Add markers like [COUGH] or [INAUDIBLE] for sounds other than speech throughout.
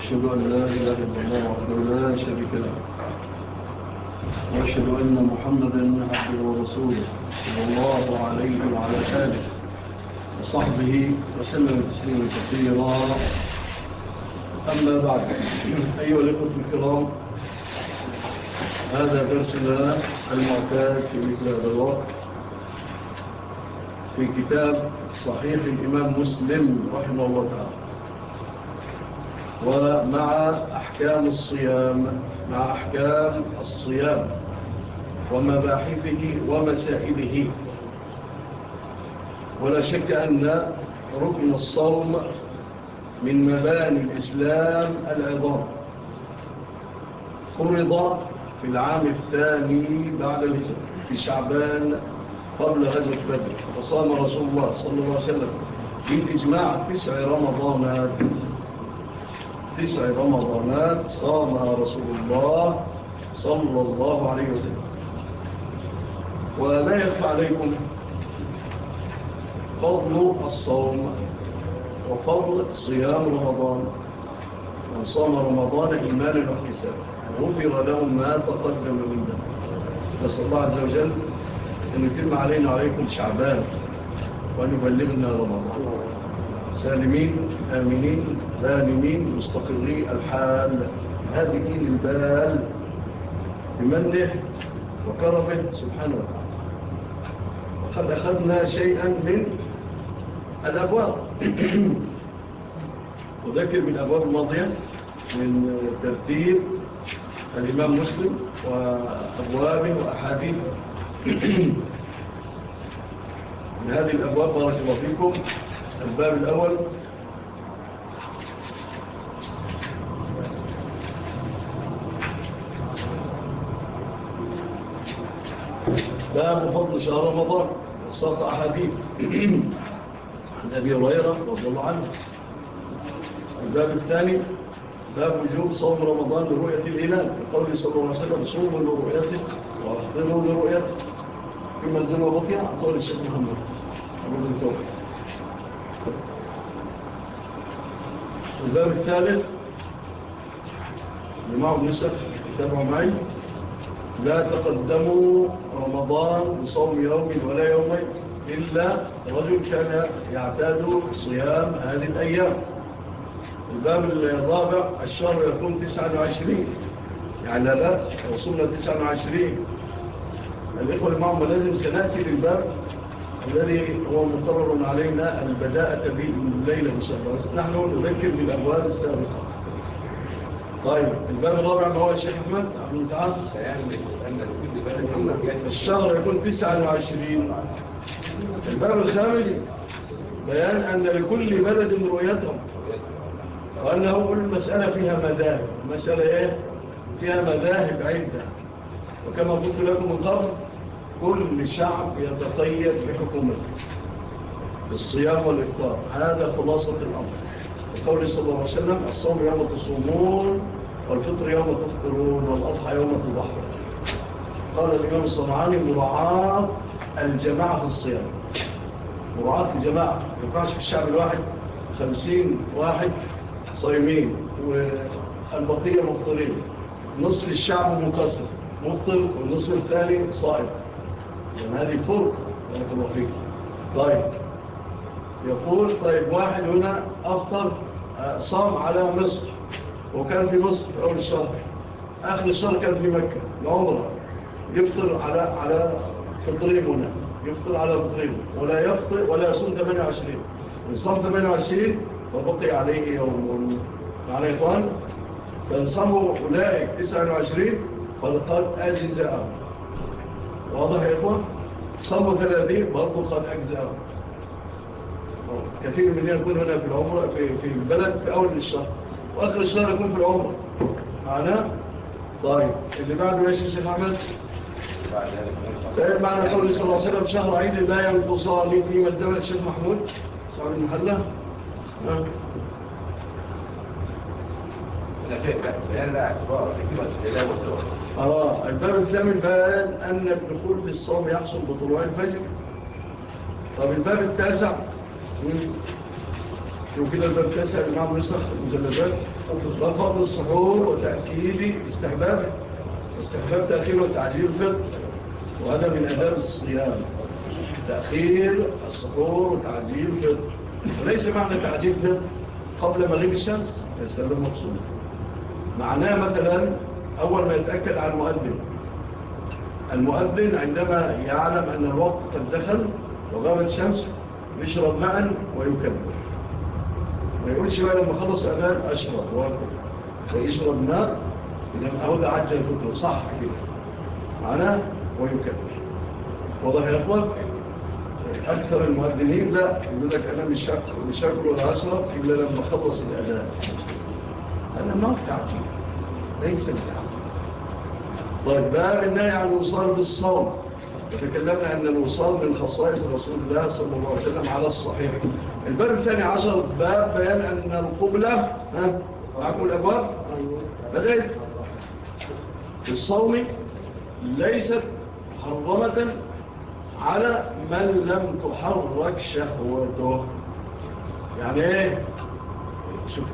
أشهد أن لا إله إلا الله وحده لا شريك له. وأشهد أن محمدا عبده ورسوله صلى الله عليه وعلى آله وصحبه وسلم تسليما كثيرا. أما بعد أيها الإخوة الكرام هذا درسنا المعتاد في مثل هذا الوقت في كتاب صحيح الإمام مسلم رحمه الله تعالى. ومع أحكام الصيام مع أحكام الصيام ومباحثه ومسائله ولا شك أن ركن الصوم من مباني الإسلام العظام. فرض في العام الثاني بعد في شعبان قبل غزوة بدر فصام رسول الله صلى الله عليه وسلم بالإجماع تسع رمضانات. تسع رمضانات صامها رسول الله صلى الله عليه وسلم. ولا يخفى عليكم فضل الصوم وفضل صيام رمضان. من صام رمضان إيمانا واحتسابا. غفر له ما تقدم من ذنبه نسأل الله عز وجل أن يتم علينا عليكم شعبان وأن يبلغنا رمضان. سالمين آمنين. غانمين مستقري الحال. هذه البال بمنه وكرمه سبحانه وتعالى. وقد أخذنا شيئا من الأبواب. [CLEARS THROAT] وذكر من الأبواب الماضية من ترتيب الإمام مسلم وأبوابه وأحاديث. [CLEARS THROAT] من هذه الأبواب بارك الله فيكم. الباب الأول باب فضل شهر رمضان ساق أحاديث. عن أبي هريرة رضي الله عنه. الباب الثاني باب وجوب صوم رمضان لرؤية الهلال. بقول صلى الله عليه وسلم صوموا لرؤيته وأفضلوا لرؤيته. في منزل وبطيع قول الشيخ محمد. أبو الدكتور. الباب الثالث جماعة نسف تابعوا معي لا تقدموا رمضان بصوم يوم ولا يومين إلا رجل كان يعتاد صيام هذه الأيام. الباب الرابع الشهر يكون 29 يعني لا وصلنا 29 الإخوة المعمى لازم سنأتي للباب الذي هو مقرر علينا البداءة بالليلة إن شاء الله نحن نذكر بالأبواب السابقة. طيب الباب الرابع ما هو الشيخ أحمد؟ عبد العال سيعمل الشهر يكون 29 الباب الخامس بيان أن لكل بلد رؤيتها وأنه كل مسألة فيها مذاهب. مسألة إيه؟ فيها مذاهب عدة. وكما قلت لكم من قبل كل شعب يتطيب بحكومته بالصيام والإفطار. هذا خلاصة الأمر. لقوله صلى الله عليه وسلم الصوم يوم تصومون والفطر يوم تفطرون والأضحى يوم تضحى. قال الإمام الصنعاني مراعاة الجماعة في الصيام. مراعاة الجماعة. يقعش في الشعب الواحد خمسين واحد صيمين والبقية مفطرين. نصف الشعب مكسر مفطر والنصف الثاني صائم. يعني هذه فرق بارك الله طيب. يقول طيب واحد هنا أفطر آه، صام على مصر وكان في مصر في أول الشهر آخر الشهر كان في مكة العمرة. يفطر على على فطرين هنا يفطر على فطرين ولا يفطر ولا يصوم 28 صام 28 وبقي عليه يوم. على إخوان فانصموا أولئك 29 فلقد أجزاء واضح يا إخوان؟ صاموا 30 برضو قد أجزاء كثير مننا يكون هنا في العمر في, في البلد في أول الشهر. وآخر الشهر يكون في العمر. معنا طيب. اللي بعده إيش يا شيخ أحمد؟ طيب معنا قول صلى الله عليه وسلم شهر عيد لا ينقص لي في ملزمة الشيخ محمود. سعود المحلة؟ نعم آه الباب الثامن بيان أن الدخول في الصوم يحصل بطلوع الفجر. طب الباب التاسع؟ وكده الباب التاسع يا جماعة بنصح المجلدات مطلقه بالسحور وتاكيد استحباب استحباب تاخير وتعجيل الفطر وهذا من اداب الصيام تاخير السحور وتعجيل الفطر وليس معنى تعجيل الفطر قبل مغيب الشمس ليس هذا المقصود معناه مثلا اول ما يتاكد على المؤذن۔ المؤذن عندما يعلم أن الوقت قد دخل وغابت الشمس يشرب ماء ويكبر. ما يقولش بقى لما خلص الاذان أشرب وأكل. فيشرب ماء إذا أود عجل فكره صح كده. معناه ويكبر واضح يا أخوة أكثر المؤذنين لا. يقول لك أنا مش أكل مش أكل ولا أشرب إلا لما خلص الأذان. أنا ما هو ليس بتعجيل طيب بقى النهي عن الوصال بالصوم. تكلمنا أن الوصال من خصائص رسول الله صلى الله عليه وسلم على الصحيح. الباب الثاني عشر باب بيان أن القبلة معكم الأبواب بدأت. الصوم ليست حرمة على من لم تحرك شهوته. يعني إيه؟ شوف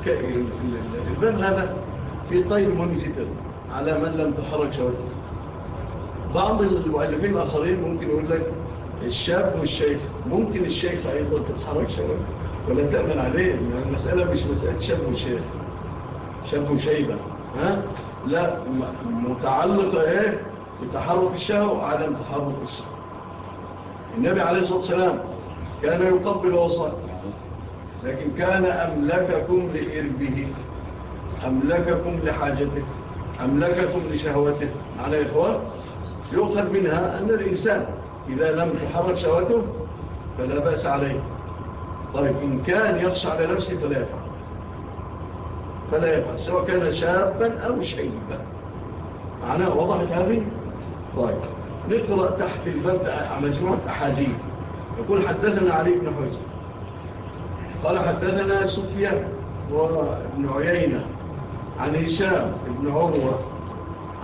الباب هذا في طيب مهم جدا على من لم تحرك شهوته. بعض المؤلفين الآخرين ممكن يقول لك الشاب والشيخ ممكن الشيخ أيضا تتحرك شباب ولا تأمن عليه المسألة مش مسألة شاب وشيخ شاب وشيبة ها؟ لا متعلقة إيه؟ بتحرك الشهوة وعدم تحرك الشهوة النبي عليه الصلاة والسلام كان يقبل وصال لكن كان أملككم لإربه أملككم لحاجته أملككم لشهوته. على إخوان؟ يؤخذ منها أن الإنسان إذا لم تحرك شواته فلا بأس عليه. طيب إن كان يخشى على نفسه فلا يفعل. فلا يفعل سواء كان شابا أو شيبا. معناه وضحت هذه؟ طيب نقرأ تحت الباب مجموعة أحاديث. يقول حدثنا علي بن حجر. قال حدثنا سفيان وابن عيينة عن هشام بن عروة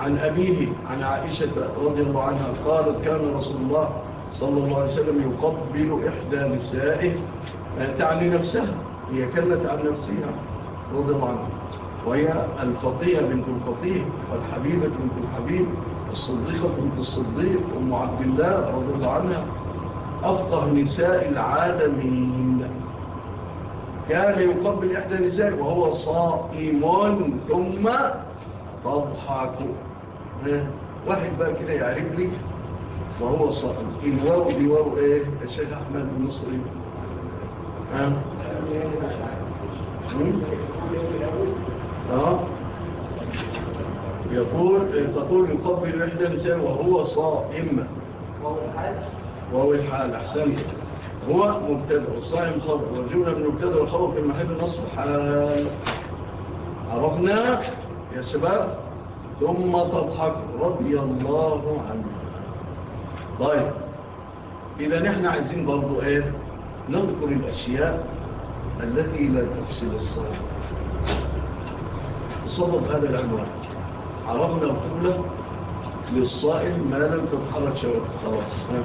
عن أبيه عن عائشة رضي الله عنها قالت كان رسول الله صلى الله عليه وسلم يقبل إحدى نسائه آه، تعني نفسها هي كلت عن نفسها رضي الله عنها وهي الفطية بنت الفطية والحبيبة بنت الحبيب الصديقة بنت الصديق أم عبد الله رضي الله عنها أفقه نساء العالمين. كان يقبل إحدى نسائه وهو صائم ثم تضحك. واحد بقى كده يعرفني فهو صاحب الواو بواو إيه؟ الشيخ أحمد المصري. ها؟ آه. يقول تقول يقبل إحدى لسان وهو صائم. وهو الحال احسنت هو مبتدأ صائم خبر والجملة من مبتدأ وخبر في محل نصب حال. عرفنا يا شباب؟ ثم تضحك رضي الله عنه. طيب إذا نحن عايزين برضو إيه؟ نذكر الأشياء التي لا تفسد الصلاة. صدق هذا العنوان. عرفنا الأولى للصائم ما لم تتحرك شوك خلاص.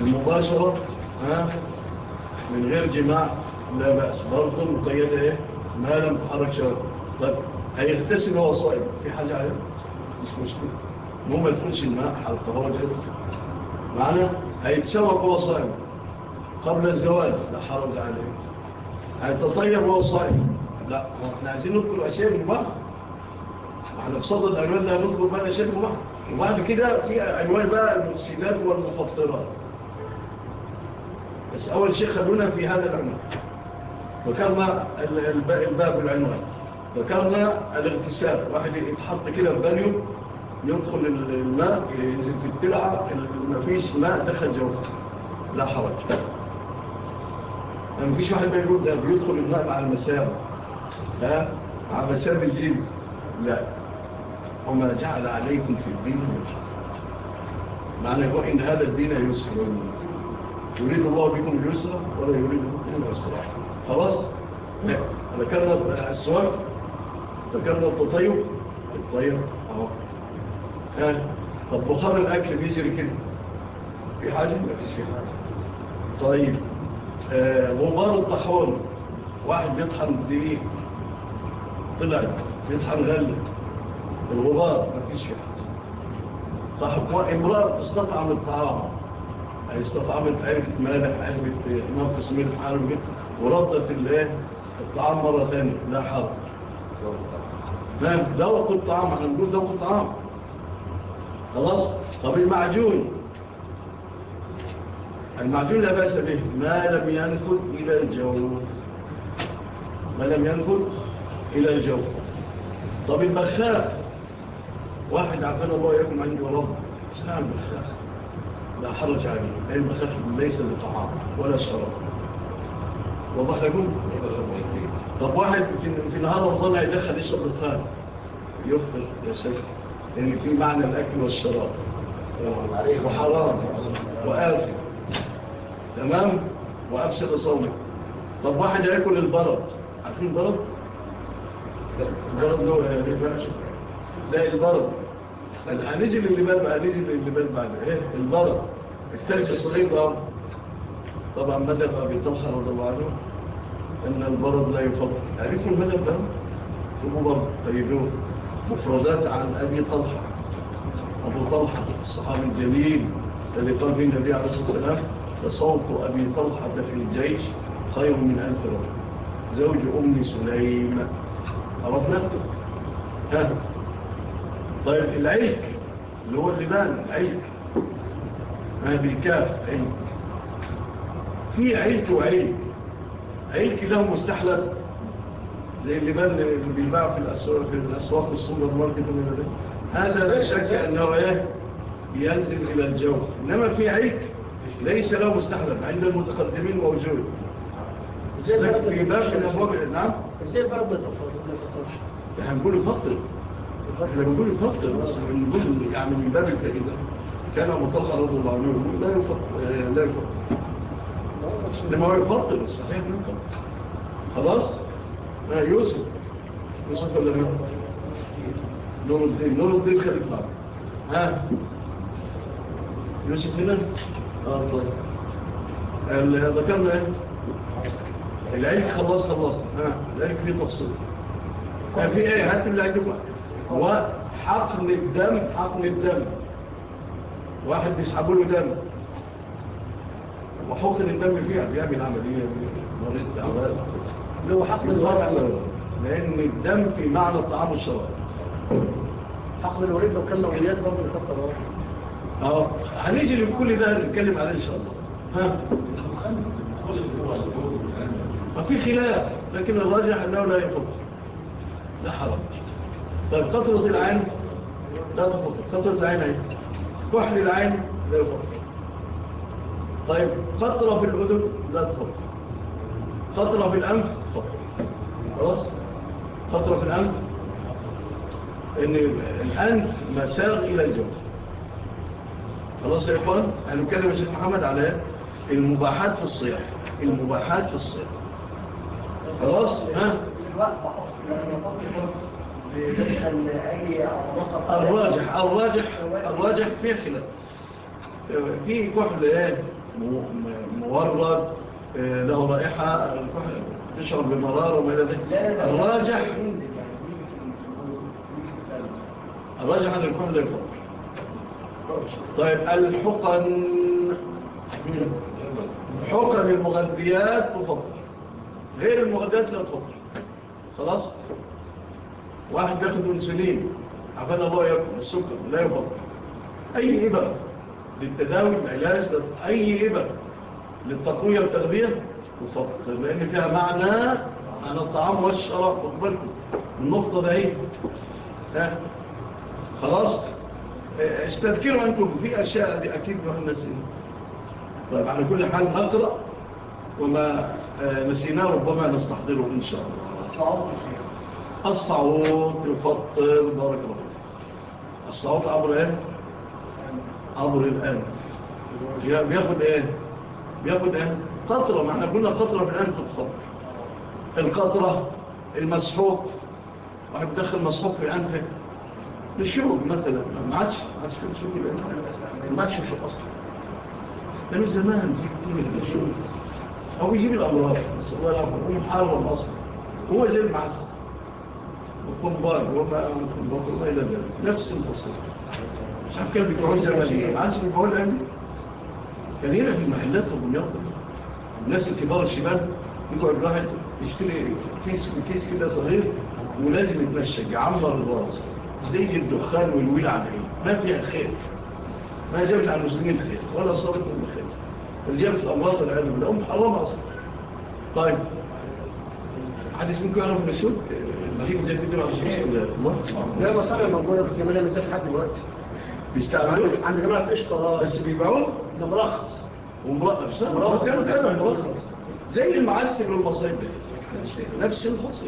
المباشرة ها؟ من غير جماع لا بأس. برضو مقيدة إيه؟ ما لم تتحرك شوك طيب هيغتسل هو صائم. في حاجة عليه؟ مش مشكلة المهم ما تكونش الماء حلقة كده معنا هيتسوى هو صائم قبل الزواج لا حرج عليه هيتطيب هو صائم لا إحنا عايزين نذكر أشياء من بعض إحنا بصدد صدد أنوالنا نذكر بقى أشياء من بعض وبعد كده في أجوان بقى المفسدات والمفطرات. بس أول شيء خلونا في هذا العنوان. ذكرنا الباب العنوان. ذكرنا الاغتسال. واحد يتحط كده في بانيو. يدخل الماء في التلعة مفيش ماء دخل جوز لا حرج. يعني مفيش واحد بيقول ده بيدخل الماء مع المسار ها؟ مع مسام الزيب لا. وما جعل عليكم في الدين معنى يقول إن هذا الدين يسر. يريد الله بكم اليسر ولا يريد بكم يسر خلاص؟ لا. ذكرنا السواق ذكرنا التطيب. التطيب أهو. يعني طب بخار الأكل بيجري كده في حاجة ما في حاجة طيب غبار الطحون واحد بيطحن دقيق طلعت بيطحن غلت الغبار ما فيش حاجة طحب امرأة استطعم الطعام هي استطعمت عرفت مالح عرفت نقص ملح عرفت وردت الله الطعام مرة ثانية لا حرب لا دوت الطعام عن ده دوت الطعام خلاص؟ طب المعجون. المعجون لا بأس به. ما لم ينفذ إلى الجو. ما لم ينفذ إلى الجو. طب البخاخ. واحد عفان الله يكون عندي وراه اسمع البخاخ. لا حرج عليه. لأن البخاخ ليس لطعام ولا شراب. وضح لكم طب واحد في نهار رمضان يدخل يشرب الخال. يفضل يا سيد لأن في معنى الأكل والشراب وحرام وآفل تمام؟ وأفسد صومك طب واحد يأكل البرد. عارفين البرد؟ البرد يعني إيه؟ له لا البرد. طيب، هنيجي للبال بقى هنيجي للبال بعد. إيه؟ البرد. الثلج الصغير ده. طبعا مدى أبي طلحة رضي الله عنه أن البرد لا يفضل. عارفين المدى ده؟ تبقوا برد. طيبوه مفردات عن أبي طلحة. أبو طلحة الصحابي الجليل الذي قال به النبي عليه الصلاة والسلام فصوت أبي طلحة في الجيش خير من ألف رجل. زوج أم سليم عرفنا؟ ها طيب العيك اللي هو اللبان عيك ما بالكاف؟ عيك في عيك وعيك عيك له مستحلب زي اللي بان بيباع في الأسواق السوبر ماركت هذا. لا شك أنه إيه؟ ينزل إلى الجو. إنما في عيك ليس له مستحلف عند المتقدمين موجود. في باب الأبواب نعم؟ إزاي برضه تفضل إحنا بنقول فطر إحنا بنقول فطر بس بنقول يعني من باب الفائدة. كان مطلق رضي الله عنه لا يفطر لا يفطر لما هو يفطر صحيح نعم. خلاص؟ يوسف يوسف ولا مين نور الدين نور الدين خليفة ها يوسف هنا آه طيب ذكرنا إيه العلك خلاص خلاص ها العلك فيه تفصيل كان في إيه هات اللي عندكم هو حقن الدم حقن الدم واحد بيسحبوا له دم وحقن الدم فيها بيعمل عمليه مريض تعبان له حقن الورع لأن الدم في معنى الطعام والشراب حقن الوريد لو كان نوعيات برضه يحط الورع اهو هنيجي لكل ده نتكلم عليه إن شاء الله. ها؟ في خلاف لكن الراجح أنه لا يفضل لا حرام طيب قطرة العين. لا تفضل قطرة العين اهي كحل العين لا يفضل طيب قطرة في الأذن لا تفضل قطرة في الأنف خلاص؟ خطرة في الأنف إن الأنف مساغ إلى الجوف خلاص يا إخوان؟ هنتكلم الشيخ محمد على المباحات في الصيام؟ المباحات في الصيام. خلاص؟ ها؟ الراجح الراجح الراجح في خلاف. في كحل آه، مورد آه، له رائحة آه، تشعر بمرار وما إلى ذلك. الراجح الراجح أن يكون لا يفرق طيب الحقن حقن المغذيات تفضل. غير المغذيات لا تفضل. خلاص؟ واحد يأخذ انسولين عفان الله ياكل السكر لا يفضل. أي إبر للتداوي العلاج أي إبر للتقوية والتغذية؟ تفصلان فيها معنى عن الطعام والشراب خد بالكم النقطة ده إيه ها خلاص استذكروا انكم في اشياء دي أكيد ما نسينا طيب على كل حال نقرا وما نسيناه ربما نستحضره ان شاء الله الصعود الصعود يفطر بارك الله الصعود عبر إيه؟ عبر الآن. بياخد إيه؟ بياخد إيه؟ قطرة ما إحنا قلنا قطرة في الآن تتصدر القطرة المسحوق واحد بدخل مسحوق في أنفك للشرب مثلا ما عادش ما عادش كنت شوقي الآن ما عادش شوق أصلا. كانوا زمان في كتير من هو أو يجيب الأمراض نسأل الله العفو هو محرم أصلا هو زي المعسل بار وما القنبار وما إلى ذلك. نفس التصدر مش عارف كيف بيقعون زمان. ما عادش بيقعون الآن. كثيرة في المحلات وبنياطة الناس الكبار الشمال يقعد الواحد يشتري كيس كيس كده صغير ولازم يتمشى يعمر الراس. زي الدخان والويل على العين. ما فيها خير ما جابت على المسلمين خير ولا صارت من خير اللي جابت الأمراض العالم بالام حرام أصلا. طيب. حد اسمكم يعرف إيه. من السوق؟ نجيب زي كده على السوق لا يا موجوده في الجماليه من حد دلوقتي. بيستعملوا عند جماعة قشطة. بس بيبعوه ده مرخص ومرخص زي المعسل والمصيب نفس الفصل.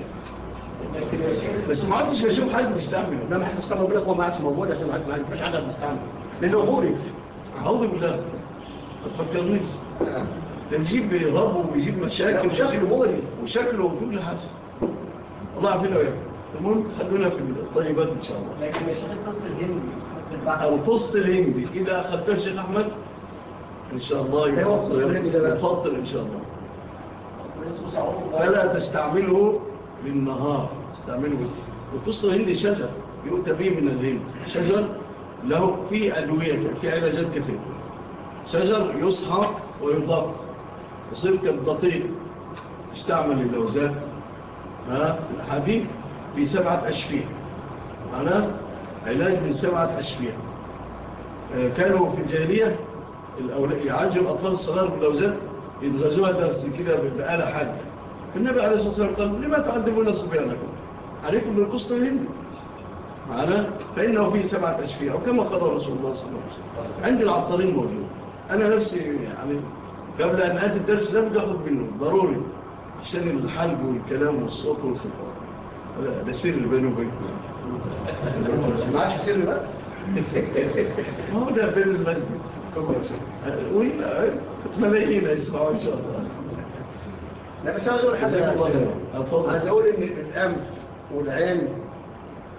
بس ما عادش بشوف حد مستعمل. أنا محتاج استعمل بقول لك هو ما عادش موجود عشان حد ما عادش حد مستعمل. لأنه غوري. أعوذ بالله. ما تفكرنيش ده بيجيب ضرب وبيجيب مشاكل وشكله غوري وشكله وكل حاجة. الله يعافينا وياك المهم خلونا في الطيبات إن شاء الله. لكن يا شيخ القسط الهندي. القسط الهندي. كده خدتها الشيخ أحمد إن شاء الله يفطر يفطر إن شاء الله فلا تستعمله بالنهار۔ استعمله وقصة هندي شجر يؤتى به من الهند شجر له في أدوية في علاجات كثيرة شجر يصحى ويضاق يصير كالبطيء استعمل اللوزات الحديث في سبعة أشفية معناه علاج من سبعة أشفية آه، كانوا في الجاهلية الأولاد يعجب أطفال الصغار باللوزات يدغزوها درس كده بآلة حاجة. النبي عليه الصلاة والسلام قال لما تعذبون صبيانكم؟ عليكم بالقسط الهند معنا فإنه فيه سبعة أشفية وكما قضى رسول الله صلى الله عليه وسلم. عندي العطارين موجود. أنا نفسي يعني قبل أن آتي الدرس لم بدي أخذ منه. ضروري. عشان الحلب والكلام والصوت والخطاب. ده سر اللي بينه وبينكم. [LAUGHS] معاش سر بقى. [LAUGHS] ما هو ده بين المسجد. ملايين هيسمعوا ان شاء الله لا بس أنا أقول حاجة عايز أقول ان الام والعين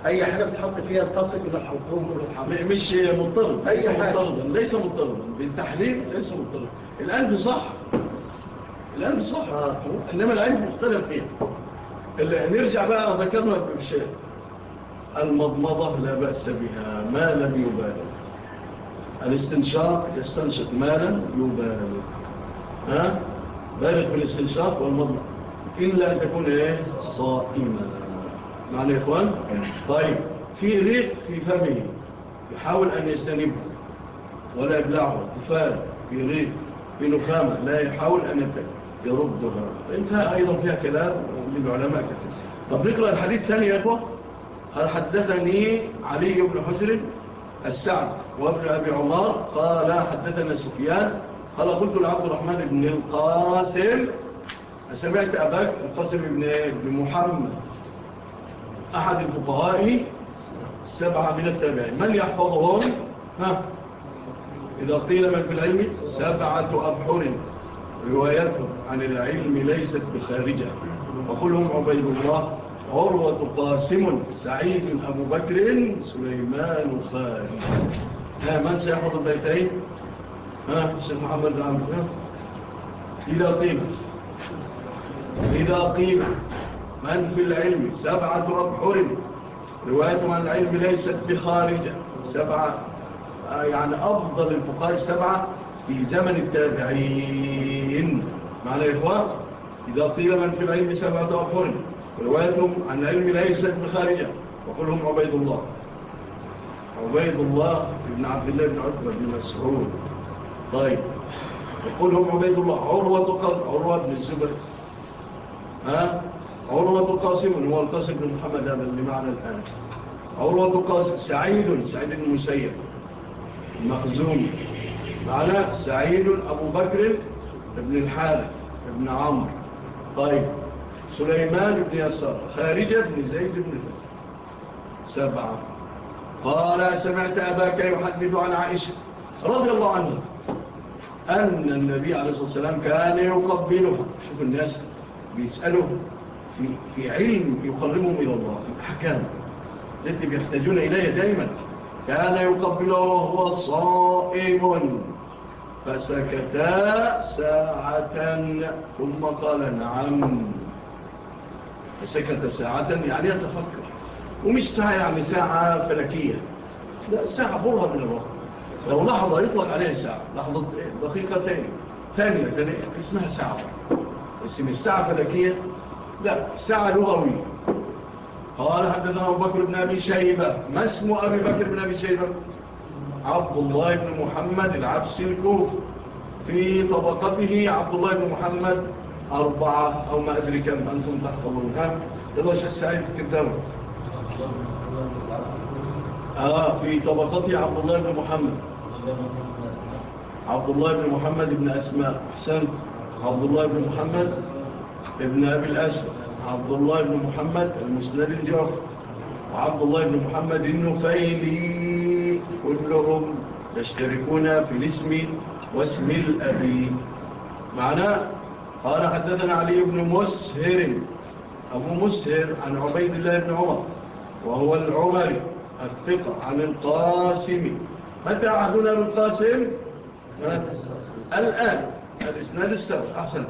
اي حاجة بتحط فيها تصل إلى الحكم والحرام مش مضطرب اي حاجة ليس مضطرب بالتحليل ليس مضطرب القلب صح القلب صح انما العين مختلف فيها نرجع بقى ذكرنا في المضمضه لا بأس بها ما لم يبالغ الاستنشاق يستنشق مالا يبالغ ها؟ بالغ في الاستنشاق والمضمض. إلا أن تكون إيه؟ صائما. معنى يا إخوان؟ طيب في ريق في فمه. يحاول أن يجتنبه. ولا يبلعه. اتفال في ريق في نخامة. لا يحاول أن يردها انتهى أيضا فيها كلام للعلماء كثير. طب نقرأ الحديث ثاني يا إخوة. حدثني علي بن حجر السعد وابن أبي عمار قال حدثنا سفيان قال قلت لعبد الرحمن بن القاسم سمعت أباك القاسم بن محمد. أحد الفقهاء السبعة من التابعين. من يحفظهم؟ ها. إذا قيل من في العلم؟ سبعة أبحر. روايتهم عن العلم ليست بخارجة. وقلهم عبيد الله عروة قاسم سعيد أبو بكر سليمان خالد. ها من سيحفظ البيتين؟ ها الشيخ محمد عمد إذا قيمة. إذا قيمة. من في العلم؟ سبعة أبحر رواية عن العلم ليست بخارجة. سبعة يعني أفضل الفقهاء السبعة في زمن التابعين. معنى إخوة إذا قيل من في العلم سبعة أبحر وروايتهم عن علم ليست بخارجة وقلهم عبيد الله. عبيد الله ابن عبد الله بن عقبة بن مسعود. طيب. يقولهم عبيد الله عروة عروة بن الزبر ها؟ عروة قاسم هو القاسم بن محمد هذا اللي معنا الآن. عروة قاسم سعيد سعيد بن مسيب مخزوم. معنا سعيد أبو بكر ابن الحارث ابن عمرو. طيب. سليمان بن يسار خارج بن زيد بن فسر سبعة. قال سمعت أباك يحدث عن عائشة رضي الله عنها أن النبي عليه الصلاة والسلام كان يقبلها. شوف الناس بيسألهم في, في علم يقربهم إلى الله في الأحكام التي بيحتاجون إليه دائما. كان يقبلها وهو صائم. فسكتا ساعة ثم قال نعم. سكت ساعة يعني يتفكر ومش ساعة يعني ساعة فلكية. لا ساعة برها من الوقت. لو لحظة يطلق عليها ساعة. لحظة إيه؟ دقيقة تانية. ثانية تانية. اسمها ساعة. بس مش ساعة فلكية. لا ساعة لغوية. قال حدثنا أبو بكر بن أبي شيبة. ما اسم أبي بكر بن أبي شيبة؟ عبد الله بن محمد العبسي الكوف في طبقته عبد الله بن محمد أربعة أو ما أدري كم أنتم تحفظونها ها يلا سعيد قدامك آه في طبقتي عبد الله بن محمد. عبد الله بن محمد بن أسماء. حسن عبد الله بن محمد ابن أبي الأسد عبد الله بن محمد المسند الجعف وعبد الله بن محمد النفيلي. كلهم يشتركون في الاسم واسم الأبي. معناه قال حدثنا علي بن مسهر أبو مسهر عن عبيد الله بن عمر وهو العمر الثقة عن القاسم. متى عهدنا بالقاسم؟ الآن الإسناد السابق أحسن.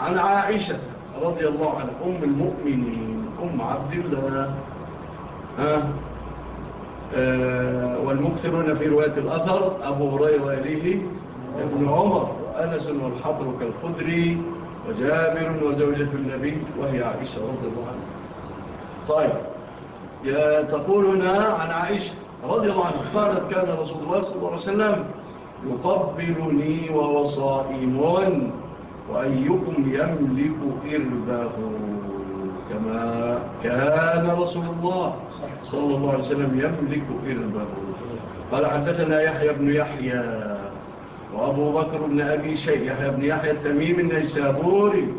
عن عائشة رضي الله عنها أم المؤمنين أم عبد الله. ها؟ آه والمكثرون في رواية الأثر أبو هريرة إليه ابن عمر وأنس والحضر كالخدري. وجابر وزوجة النبي وهي عائشة رضي الله عنها. طيب تقول هنا عن عائشة رضي الله عنها قالت كان رسول الله صلى الله عليه وسلم يقبلني ووصائم وأيكم يملك إربه كما كان رسول الله صلى الله عليه وسلم يملك إربه. قال حدثنا يحيى بن يحيى. وأبو بكر بن أبي شيح بن يحيى التميم النيسابوري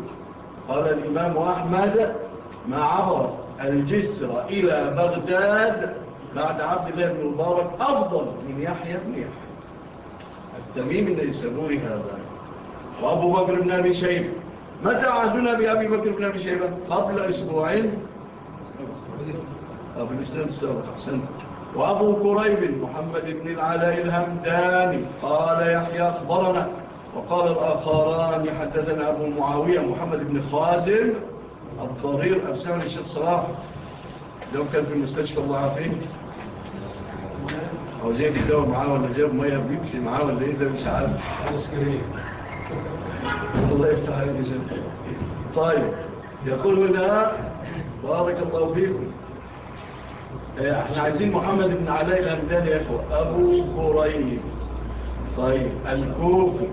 قال الإمام أحمد ما عبر الجسر إلى بغداد بعد عبد الله بن مبارك أفضل من يحيى بن يحيى. التميم النيسابوري هذا. وأبو بكر بن أبي شيح متى عهدنا بأبي بكر بن أبي شيبة قبل أسبوعين. قبل الإسلام السابق أحسنتك وأبو كريب محمد بن العلاء الهمداني قال يحيى أخبرنا وقال الآخران حدثنا أبو معاوية محمد بن خازم الضرير أبسان الشيخ صلاح. لو كان في المستشفى الله عافين أو زي بيدور معاه ولا جاب مية بيبسي معاه ولا إيه ده مش عارف. الله يفتح عليك جدا طيب يقول هنا بارك الله فيكم. إحنا عايزين محمد بن علي الهمداني يا اخوة أبو كريب طيب الكوفي.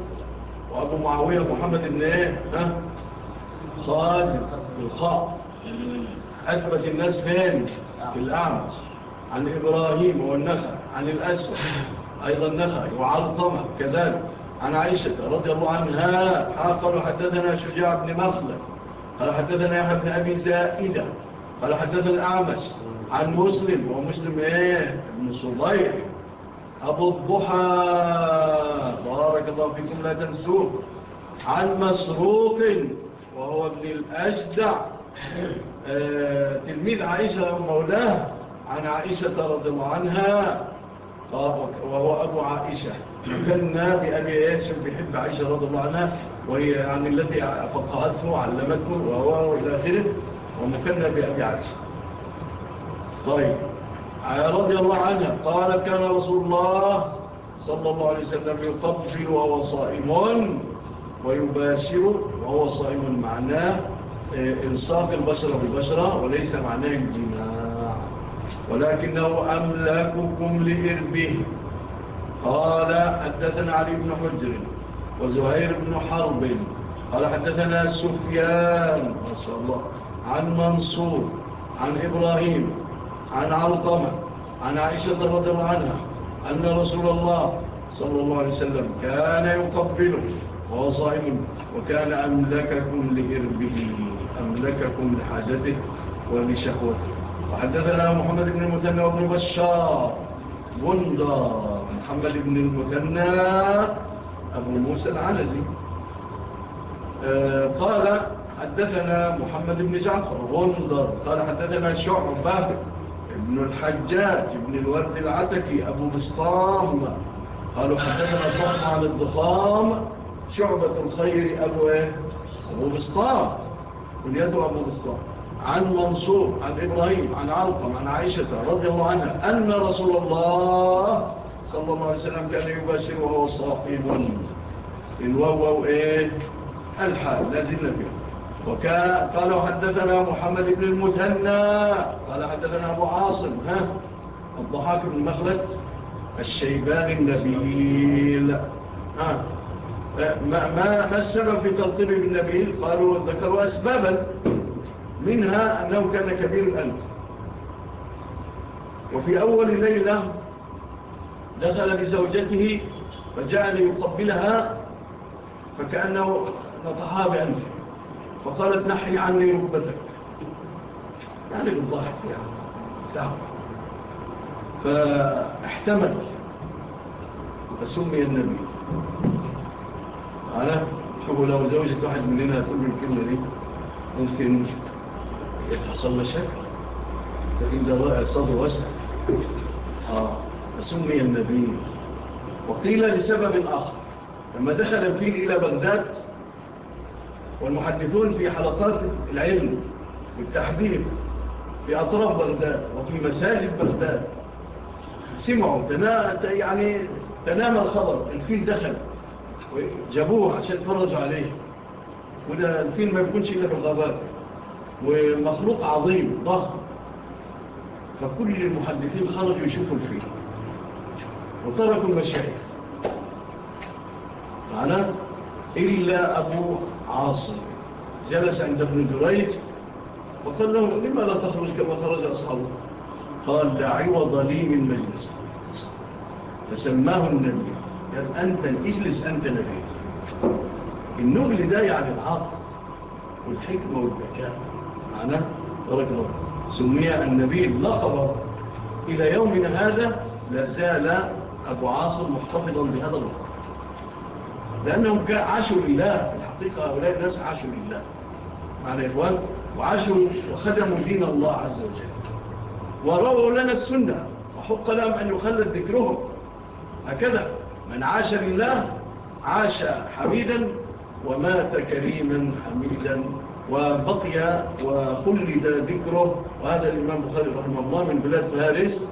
وأبو معاوية محمد بن إيه؟ ها؟ خالد بالخاء أثبت الناس فين؟ في الأعمش. عن إبراهيم والنخى عن الأسر أيضا نخع وعلطمة كذلك. عن عائشة رضي الله عنها. قالوا حدثنا شجاع بن مخلق قال حدثنا يا بن أبي زائدة. قال حدثنا الأعمش. عن مسلم ومسلم إيه؟ ابن صبيح. أبو الضحى. بارك الله فيكم لا تنسوه. عن مسروق وهو ابن الأجدع. آه، تلميذ عائشة مولاه عن عائشة رضي الله عنها. وهو أبو عائشة. كنا بأبي عائشة بحب عائشة رضي الله عنها وهي عن التي فقهته وعلمته وهو إلى آخره. ومكنا بأبي عائشة. طيب. آه، رضي الله عنه. قال كان رسول الله صلى الله عليه وسلم يقفل وهو صائم ويباشر وهو صائم معناه آه، إنصاف البشرة بالبشرة وليس معناه الجماع. ولكنه أملاككم لإربه. قال حدثنا علي بن حجر وزهير بن حرب. قال حدثنا سفيان ما شاء الله عن منصور عن إبراهيم عن علقمة عن عائشة رضي الله عنها أن رسول الله صلى الله عليه وسلم كان يقبله وهو صائم وكان أملككم لإربه أملككم لحاجته ولشهوته. وحدثنا محمد بن المثنى وابن بشار بندى محمد بن المثنى أبو موسى العنزي آه، قال حدثنا محمد بن جعفر غندر قال حدثنا شعبة ابن الحجاج ابن الورد العتكي أبو بسطام. قالوا حدثنا الضخم عن الضخام شعبة الخير أبو إيه؟ أبو بسطام. يدعو أبو بسطام. عن منصور عن إبراهيم عن علقم عن عائشة رضي الله عنها أن رسول الله صلى الله عليه وسلم كان يباشر وهو صاحب الواو وإيه الحال لازلنا فيها. قالوا حدثنا محمد بن المثنى قال حدثنا أبو عاصم ها؟ الضحاك بن مخلد الشيبان النبيل. ها؟ ما, ما, ما السبب في تلطيب النبيل؟ قالوا ذكروا أسبابا منها أنه كان كبير الأنف وفي أول ليلة دخل بزوجته فجعل يقبلها فكأنه نطحها بأنفه فقالت نحي عني ركبتك. يعني بالضحك يعني. تعب فاحتمت فسمي النبي. على شوفوا لو زوجة واحد مننا تقول الكلمة دي ممكن يتحصل مشاكل. فإن ده رائع واسع. آه. فسمي النبي. وقيل لسبب آخر لما دخل فيه إلى بغداد والمحدثون في حلقات العلم والتحديد في أطراف بغداد وفي مساجد بغداد. سمعوا يعني تنام الخبر الفيل دخل جابوه عشان تفرجوا عليه. وده الفيل ما يكونش إلا في الغابات. ومخلوق عظيم ضخم. فكل المحدثين خرجوا يشوفوا الفيل. وتركوا المشاهد. معنا إلا أبوه. عاصم. جلس عند ابن جريج وقال له لما لا تخرج كما خرج أصحابه؟ قال لا عوض لي من مجلس. فسماه النبي قال أنت اجلس أنت نبي. النبل ده يعني العقل والحكمة والذكاء معناه الله. سمي النبي لقبه إلى يومنا هذا لا زال أبو عاصم محتفظا بهذا اللقب لأنهم عاشوا لله. الحقيقة هؤلاء الناس عاشوا لله. معنا إخوان وعاشوا وخدموا دين الله عز وجل. ورووا لنا السنة. وحق لهم أن يخلد ذكرهم. هكذا من عاش لله عاش حميدا ومات كريما حميدا وبقي وخلد ذكره. وهذا الإمام بخاري رحمه الله من بلاد فارس.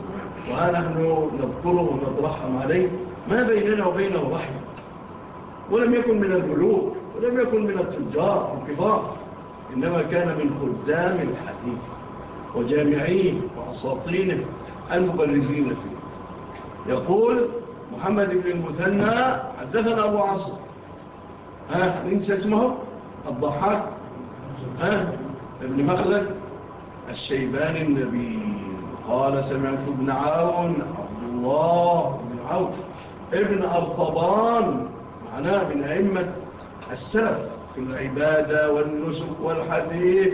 وها نحن نذكره ونترحم عليه. ما بيننا وبينه رحمه ولم يكن من الملوك ولم يكن من التجار الكبار إنما كان من خدام الحديث وجامعيه وأساطينه المبرزين فيه. يقول محمد بن المثنى حدثنا أبو عصر ها ننسى اسمه؟ الضحاك. ها ابن مخلد. الشيبان النبي. قال سمعت ابن عون عبد الله بن عوف ابن أرطبان معناه من أئمة السلف في العبادة والنسك والحديث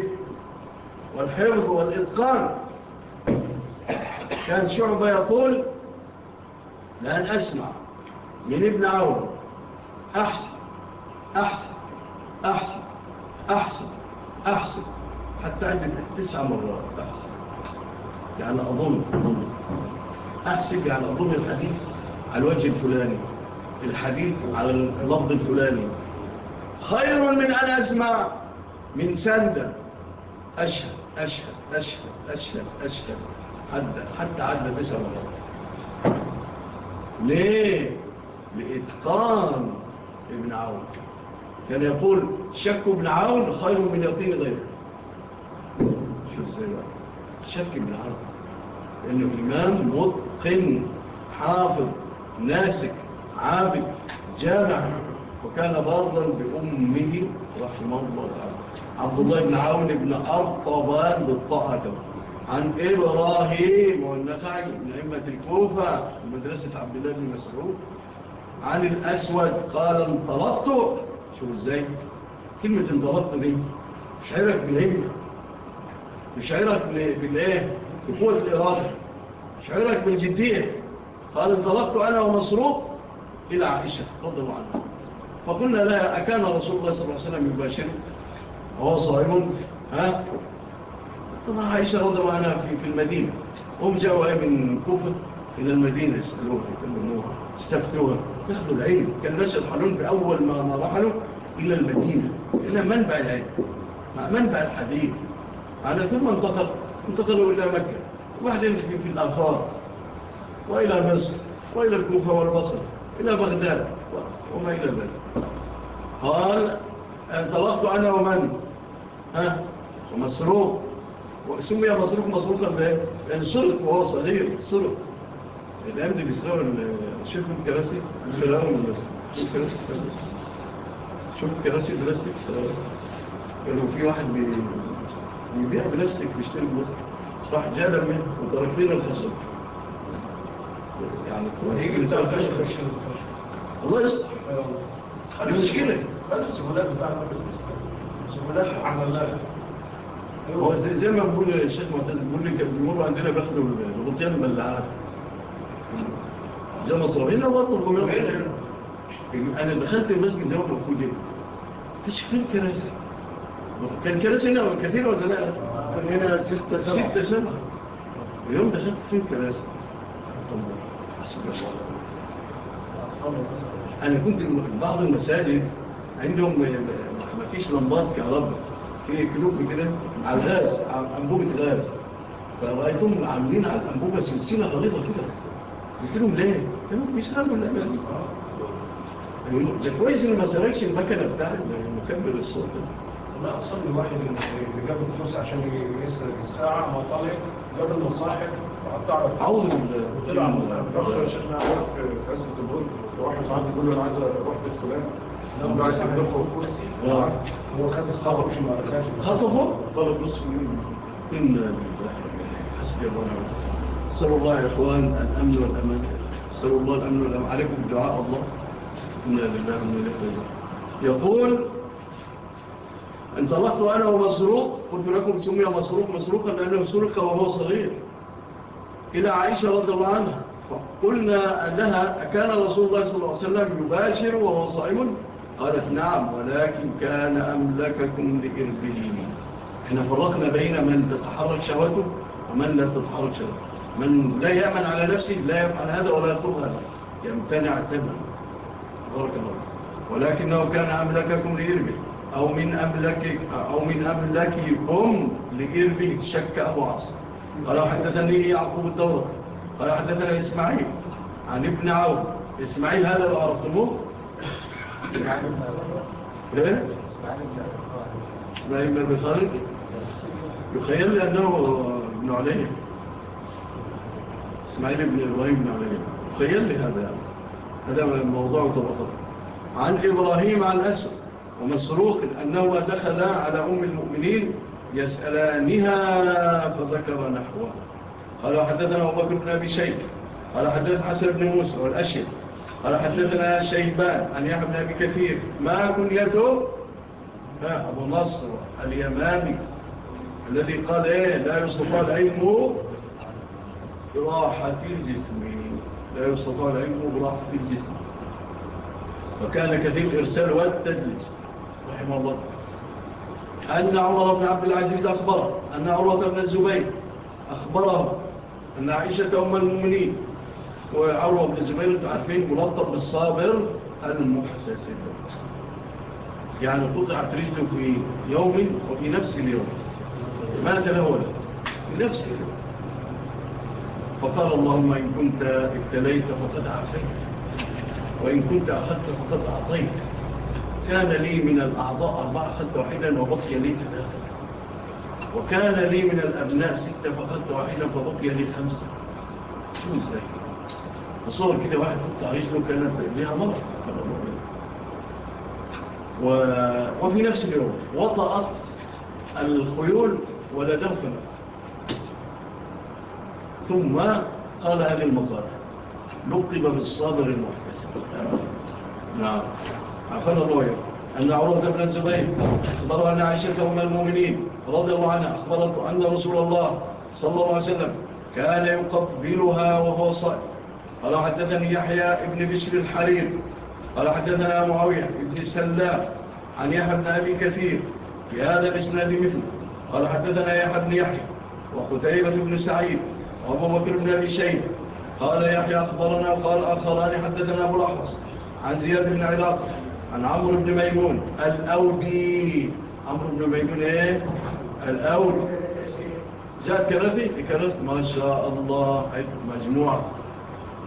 والحفظ والإتقان. كان شعبة يقول لأن أسمع من ابن عون. أحسن أحسن أحسن أحسن أحسن. حتى عندك تسع مرات أحسن. يعني أظن أظن. يعني أظن الحديث على الوجه الفلاني. الحديث على اللفظ الفلاني. خير من أن أسمع من سندة. أشهد أشهد أشهد أشهد أشهد. حتى عدى تسع مرات. ليه؟ لإتقان ابن عون. كان يقول شك ابن عون خير من يقين غيره. شوف زي بقى شك ابن عون. لأنه إمام متقن حافظ ناسك. عابد جامع وكان برضا بأمه رحمه الله. عبد الله بن عون بن أرطبان بالطهد عن إبراهيم والنخعي من أئمة الكوفة مدرسة عبد الله بن مسعود. عن الأسود قال انطلقت. شوف إزاي. كلمة انطلقت دي. شعرك بالهمة شعرك بالإيه؟ بقوة الإرادة. شعرك بالجدية. قال انطلقت أنا ومسروق. إلى عائشة رضي الله عنها. فقلنا لها أكان رسول الله صلى الله عليه وسلم مباشر وهو صائم. ها؟ طبعا عائشة رضي الله عنها في, المدينة. هم جاءوا من كفر إلى المدينة يسألوها يكلموها استفتوها. ياخدوا العلم كان الناس يرحلون بأول ما رحلوا إلى المدينة. إلى منبع العلم منبع الحديث على ثم انتقل. انتقلوا إلى مكة. وبعدين في الآخار وإلى مصر. وإلى الكوفة والبصر إلى بغداد. وما إلى ذلك قال انطلقت أنا ومن؟ ها؟ ومسروق. وسمي مسروق مسروقا إيه؟ لأن سرق وهو صغير سرق. الام دي بيسرقوا شوف الكراسي بيسرقوا الكراسي شوف الكراسي بلاستيك كانوا في واحد بيبيع بلاستيك بيشتري بلاستيك. راح جاله منه وضرب لنا الخشب يعني والله المشكلة الزملاء بتاعنا زملاء زي, ما بقول الشيخ معتز بيقول لي لك الجمهور عندنا بياخدوا الغطيان الملعات زي ما صار برضه أنا دخلت المسجد ده ومفروض إيه؟ مفيش فين كراسي كان كراسي هنا كثير ولا لا؟ كان هنا ستة سبعة ستة سبعة اليوم دخلت فين كراسي؟ أنا كنت بعض المساجد عندهم ما فيش لمبات كهرباء في كلوب كده على الغاز على أنبوبة غاز. فرأيتهم عاملين على الأنبوبة سلسلة غليظة كده. قلت لهم ليه؟ كانوا لا بس ده كويس إن ما سرقش المكنة بتاع المكبر الصوت لا أصلي واحد اللي جاب الفلوس عشان يسرق الساعة ما طالع. جاب المصاحف عاوز رحت شيخنا عارف في عزة البرد واحد صاحبي يقول له أنا عايز أروح بيت فلان لو عايز يدفع الكرسي هو خد الصبر فيما اخاش خطفه طلب نص مليون ان حسبي الله نعم الله يا اخوان الامن والامان صلى الله الامن والامان عليكم بدعاء الله إنا لله من الله يقول انطلقت أنا ومسروق قلت لكم سمي مسروق مسروقا لأنه سرق وهو صغير. إلى عائشة رضي الله عنها. فقلنا أنها كان رسول الله صلى الله عليه وسلم يباشر وهو صائم. قالت نعم ولكن كان أملككم لإربه إحنا فرقنا بين من تتحرك شهوته ومن لا تتحرك شهوته. من لا يأمن على نفسه لا يفعل هذا ولا يقول هذا. يمتنع تماما بارك الله ولكنه كان أملككم لإربه أو من أو من أملككم لإربه شك أبو عصر قال حدثني يعقوب الدورة قال حدثنا إسماعيل عن ابن عون إسماعيل هذا اللي عرفتموه إيه؟ إسماعيل بن بصاري يخيل لي أنه ابن علي إسماعيل بن إبراهيم بن علي يخيل لي هذا هذا موضوع طبقه عن إبراهيم عن أسر ومسروق أنه دخل على أم المؤمنين يسألانها فذكر نحوها. قال حدثنا أبو بكر بن أبي شيخ قال حدثنا حسن بن موسى والأشهد قال حدثنا شيبان عن يحب بن أبي كثير ما كنيته أبو نصر اليمامي الذي قال إيه لا يستطاع العلم براحة الجسم لا يستطاع العلم براحة الجسم. وكان كثير الإرسال والتدلس رحمه الله. أن عمر بن عبد العزيز أخبره أن عروة بن الزبير أخبره أن عائشة أم المؤمنين وعروة بن الزبير أنتم عارفين ملطب بالصابر المحتسب. يعني قطعت رجله في يوم وفي نفس اليوم. مات الأول في نفس اليوم. فقال اللهم إن كنت ابتليت فقد عفيت وإن كنت أخذت فقد أعطيت. كان لي من الأعضاء أربعة خدت واحدا وبقي لي ثلاثة. وكان لي من الأبناء ستة فأخذت واحدا فبقي لي خمسة. شو إزاي؟ تصور كده واحد قطع رجله كانت ليها مرض. و... وفي نفس اليوم وطأت الخيول ولده ثم قال هذه المقالة. لقب بالصابر المحكسر نعم. عفان الرؤية أن عروة بن الزبير أخبر أن عائشة أم المؤمنين رضي الله عنها أخبرت أن رسول الله صلى الله عليه وسلم كان يقبلها وهو صائم. قال حدثني يحيى ابن بشر الحرير. قال حدثنا معاوية ابن السلام عن يحيى بن أبي كثير في هذا الإسناد مثل. قال حدثنا يحيى بن يحيى وختيبة بن سعيد وأبو بكر بن أبي شيد قال يحيى أخبرنا وقال آخران حدثنا أبو الأحرص عن زياد بن علاقة عن عمر بن ميمون. الأودي. عمر بن ميمون إيه؟ الأودي. جاء كرفي كرف ما شاء الله. مجموعة.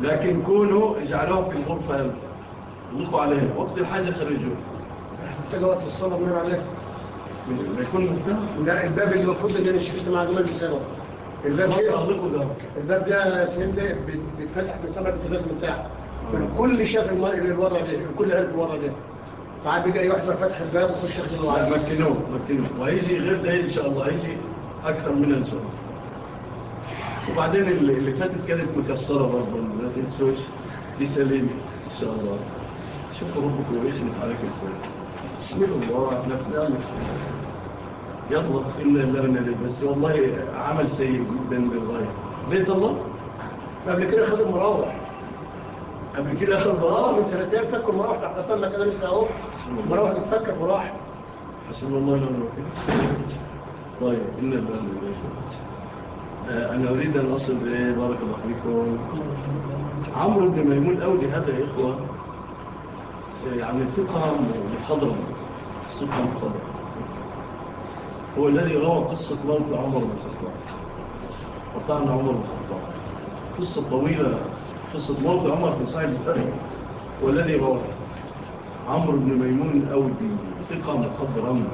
لكن كونوا اجعلوهم في الغرفة يغلقوا عليهم وقت الحاجة خرجوا. تجوات في الصلاة من عليك ما يكون مفتاح؟ لا الباب اللي المفروض اللي أنا شفت مع جمال بسانه الباب ده الباب ده يا سيدي بيتفتح بسبب التلاسم بتاعه. من كل شكل الورا ده وكل كل علم الورا ده تعال بيجي يحضر فتح الباب ويخش ياخد الوعي مكنوه مكنوه. وهيجي غير ده إن شاء الله هيجي أكثر من ان شاء الله وبعدين اللي فاتت كانت مكسرة برضه ما تنسوش. دي سليمة إن شاء الله. شوفوا ربكم ويخلف عليك إزاي بسم الله إحنا بنعمل يلا الا الله لي بس والله عمل سيء جدا للغايه بيت الله؟ قبل كده خد مراوح قبل كده يحصل ضرار من سنتين فكر مراوح تحت طلع كده لسه أهو. مراوح تتفكر وراح حسن الله لما طيب إن البلد آه، أنا أريد أن أصل بإيه؟ بارك الله فيكم. عمرو بن ميمون اودي هذا يا إخوة. آه، يعني ثقة مخضرة ثقة مخضرة هو الذي روى قصة موت عمر بن الخطاب. وطعن عمر بن الخطاب. قصة طويلة. في الصدمات عمر بن سعيد الفرق والذي رواه عمرو بن ميمون الأودي ثقة مقدر أمر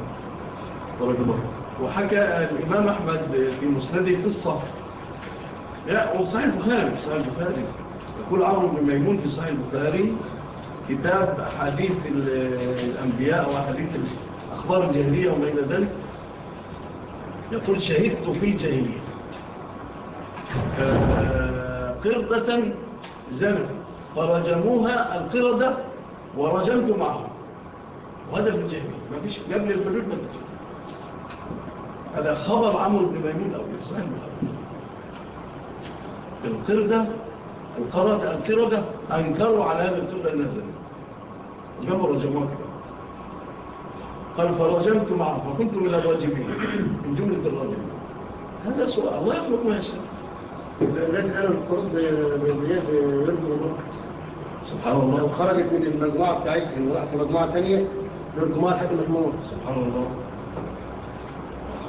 درجة وحكى الإمام أحمد في مسنده في الصحر لا وصحيح البخاري صحيح البخاري. يقول عمرو بن ميمون في صحيح البخاري كتاب حديث الأنبياء وحديث الأخبار الجاهلية وما إلى ذلك. يقول شهدت في الجاهلية آه، قردة زمن فرجموها القردة ورجمت معهم. وهذا في الجميع ما فيش قبل الحدود ما فيش هذا خبر عمرو بن ميمون أو إنسان. القردة القردة القردة أنكروا على هذا القردة النزل جمع رجموها كده. قال فرجمت معهم. فكنت من الراجمين من جملة الراجمين. هذا سؤال. الله يخلق ما يشاء سبحان الله. وخرجت من المجموعة بتاعتها وراحت مجموعة تانية يرجو الله حتى محمود سبحان الله.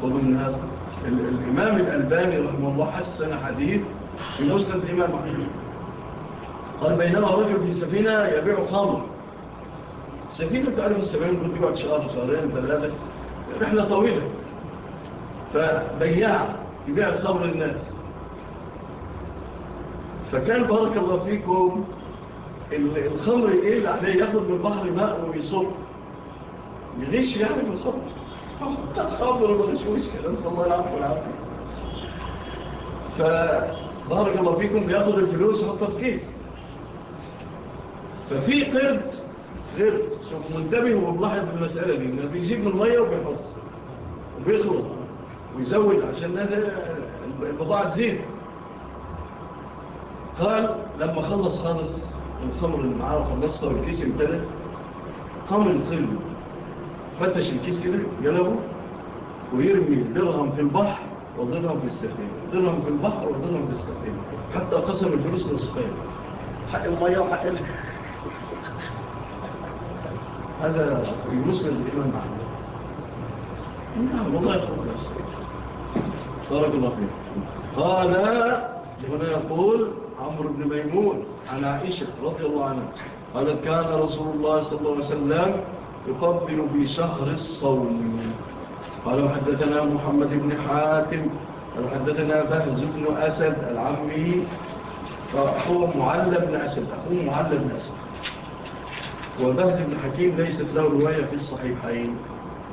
خذوا من هذا الإمام الألباني رحمه الله حسن حديث في مسلم الإمام أحمد. قال بينما رجل في سفينة يبيع خمر. سفينة تعرف السبعين كنت بعد شهر شهرين ثلاثة. رحلة طويلة. فبيع يبيع الخمر للناس. فكان بارك الله فيكم الخمر إيه اللي عليه ياخد من البحر ماء ويصب يغش يعني من الخمر خمر ما غشوش كلام الله العفو العافية فبارك الله فيكم بياخد الفلوس يحطها في كيس ففي قرد قرد. شوف منتبه وملاحظ المسألة دي إنه بيجيب من المية وبيحط. وبيخلط ويزود عشان هذا البضاعة تزيد. قال لما خلص خالص الخمر اللي معاه وخلصها والكيس امتلى قام القلب فتش الكيس كده جلبه ويرمي درهم في البحر وضرهم في السفينة درهم في البحر وضرهم في السفينة حتى قسم الفلوس نصفين. حق المية وحق ال... هذا يوصل الإمام أحمد. نعم والله يقول بارك الله فيك. قال هنا يقول عمرو بن ميمون عن عائشة رضي الله عنه قال كان رسول الله صلى الله عليه وسلم يقبل في شهر الصوم. قال حدثنا محمد بن حاتم قال حدثنا بهز بن أسد العمي فهو معلى بن أسد أخوه معلى بن أسد. وبهز بن حكيم ليست له رواية في الصحيحين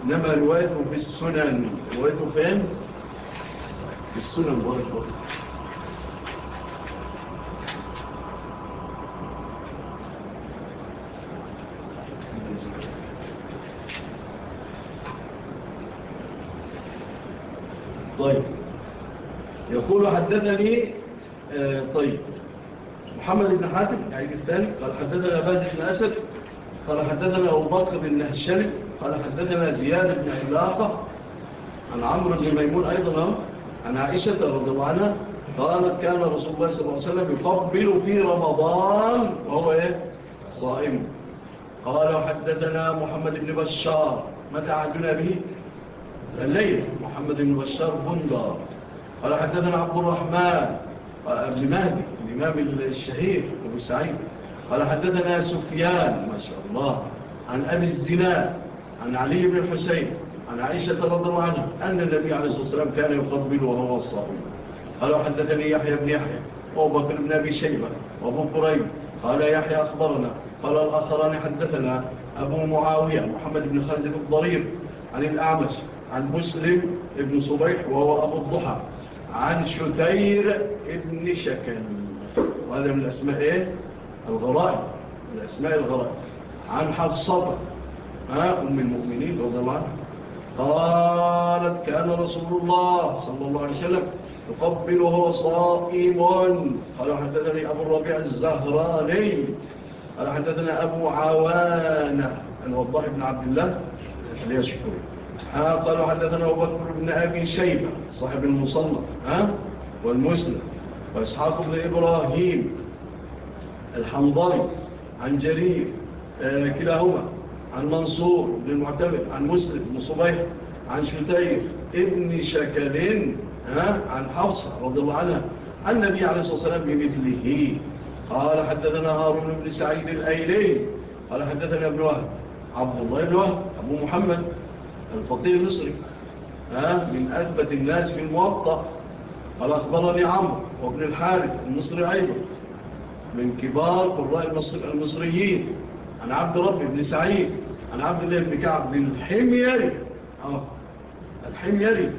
إنما روايته في السنن. روايته فين؟ في السنن بارك الله يقول حدثني آه، طيب. محمد بن حاتم يعني الثاني قال حدثنا بازي بن أسد قال حدثنا أبو بكر بن هشام قال حدثنا زياد بن علاقة عن عمرو بن ميمون أيضا عن عائشة رضي الله عنها قالت كان رسول الله صلى الله عليه وسلم يقبل في رمضان وهو إيه؟ صائم. قال حدثنا محمد بن بشار متى عدنا به؟ الليل. محمد بن بشار بندار قال حدثنا عبد الرحمن ابن مهدي الإمام الشهير أبو سعيد. قال حدثنا سفيان ما شاء الله عن أبي الزناد عن علي بن حسين عن عائشة رضي الله عنها أن النبي عليه الصلاة والسلام كان يقبل وهو الصائم قال حدثني يحيى بن يحيى وأبو بكر بن أبي شيبة وأبو قريب. قال يحيى أخبرنا. قال الآخران حدثنا أبو معاوية محمد بن خالد الضرير عن الأعمش عن مسلم بن صبيح وهو أبو الضحى. عن شدير ابن شكل. وهذا من الأسماء إيه؟ الغرائب. من الأسماء الغرائب. عن حفصبة أم المؤمنين رضي الله عنها. قالت كان رسول الله صلى الله عليه وسلم يقبله صائم. قال حدثني أبو الربيع الزهراني. قال حدثنا أبو عوانة. الوضاح بن عبد الله. اليشكري ها قالوا حدثنا أبو بكر بن أبي شيبة صاحب المصنف ها والمسلم وإسحاق بن إبراهيم الحنظري عن جرير آه، كلاهما عن منصور بن المعتمد عن مسلم بن صبيح عن شتير ابن شكلين ها عن حفصة رضي الله عنها عن النبي عليه الصلاة والسلام بمثله. قال حدثنا هارون بن سعيد الأيلين قال حدثنا ابن وهب عبد الله بن وهب أبو محمد الفقيه المصري من أثبت الناس في الموطأ. قال أخبرني عمر وابن الحارث المصري أيضا. من كبار قراء المصريين. عن عبد ربي بن سعيد. عن عبد الله بن كعب بن الحميري. آه. الحميري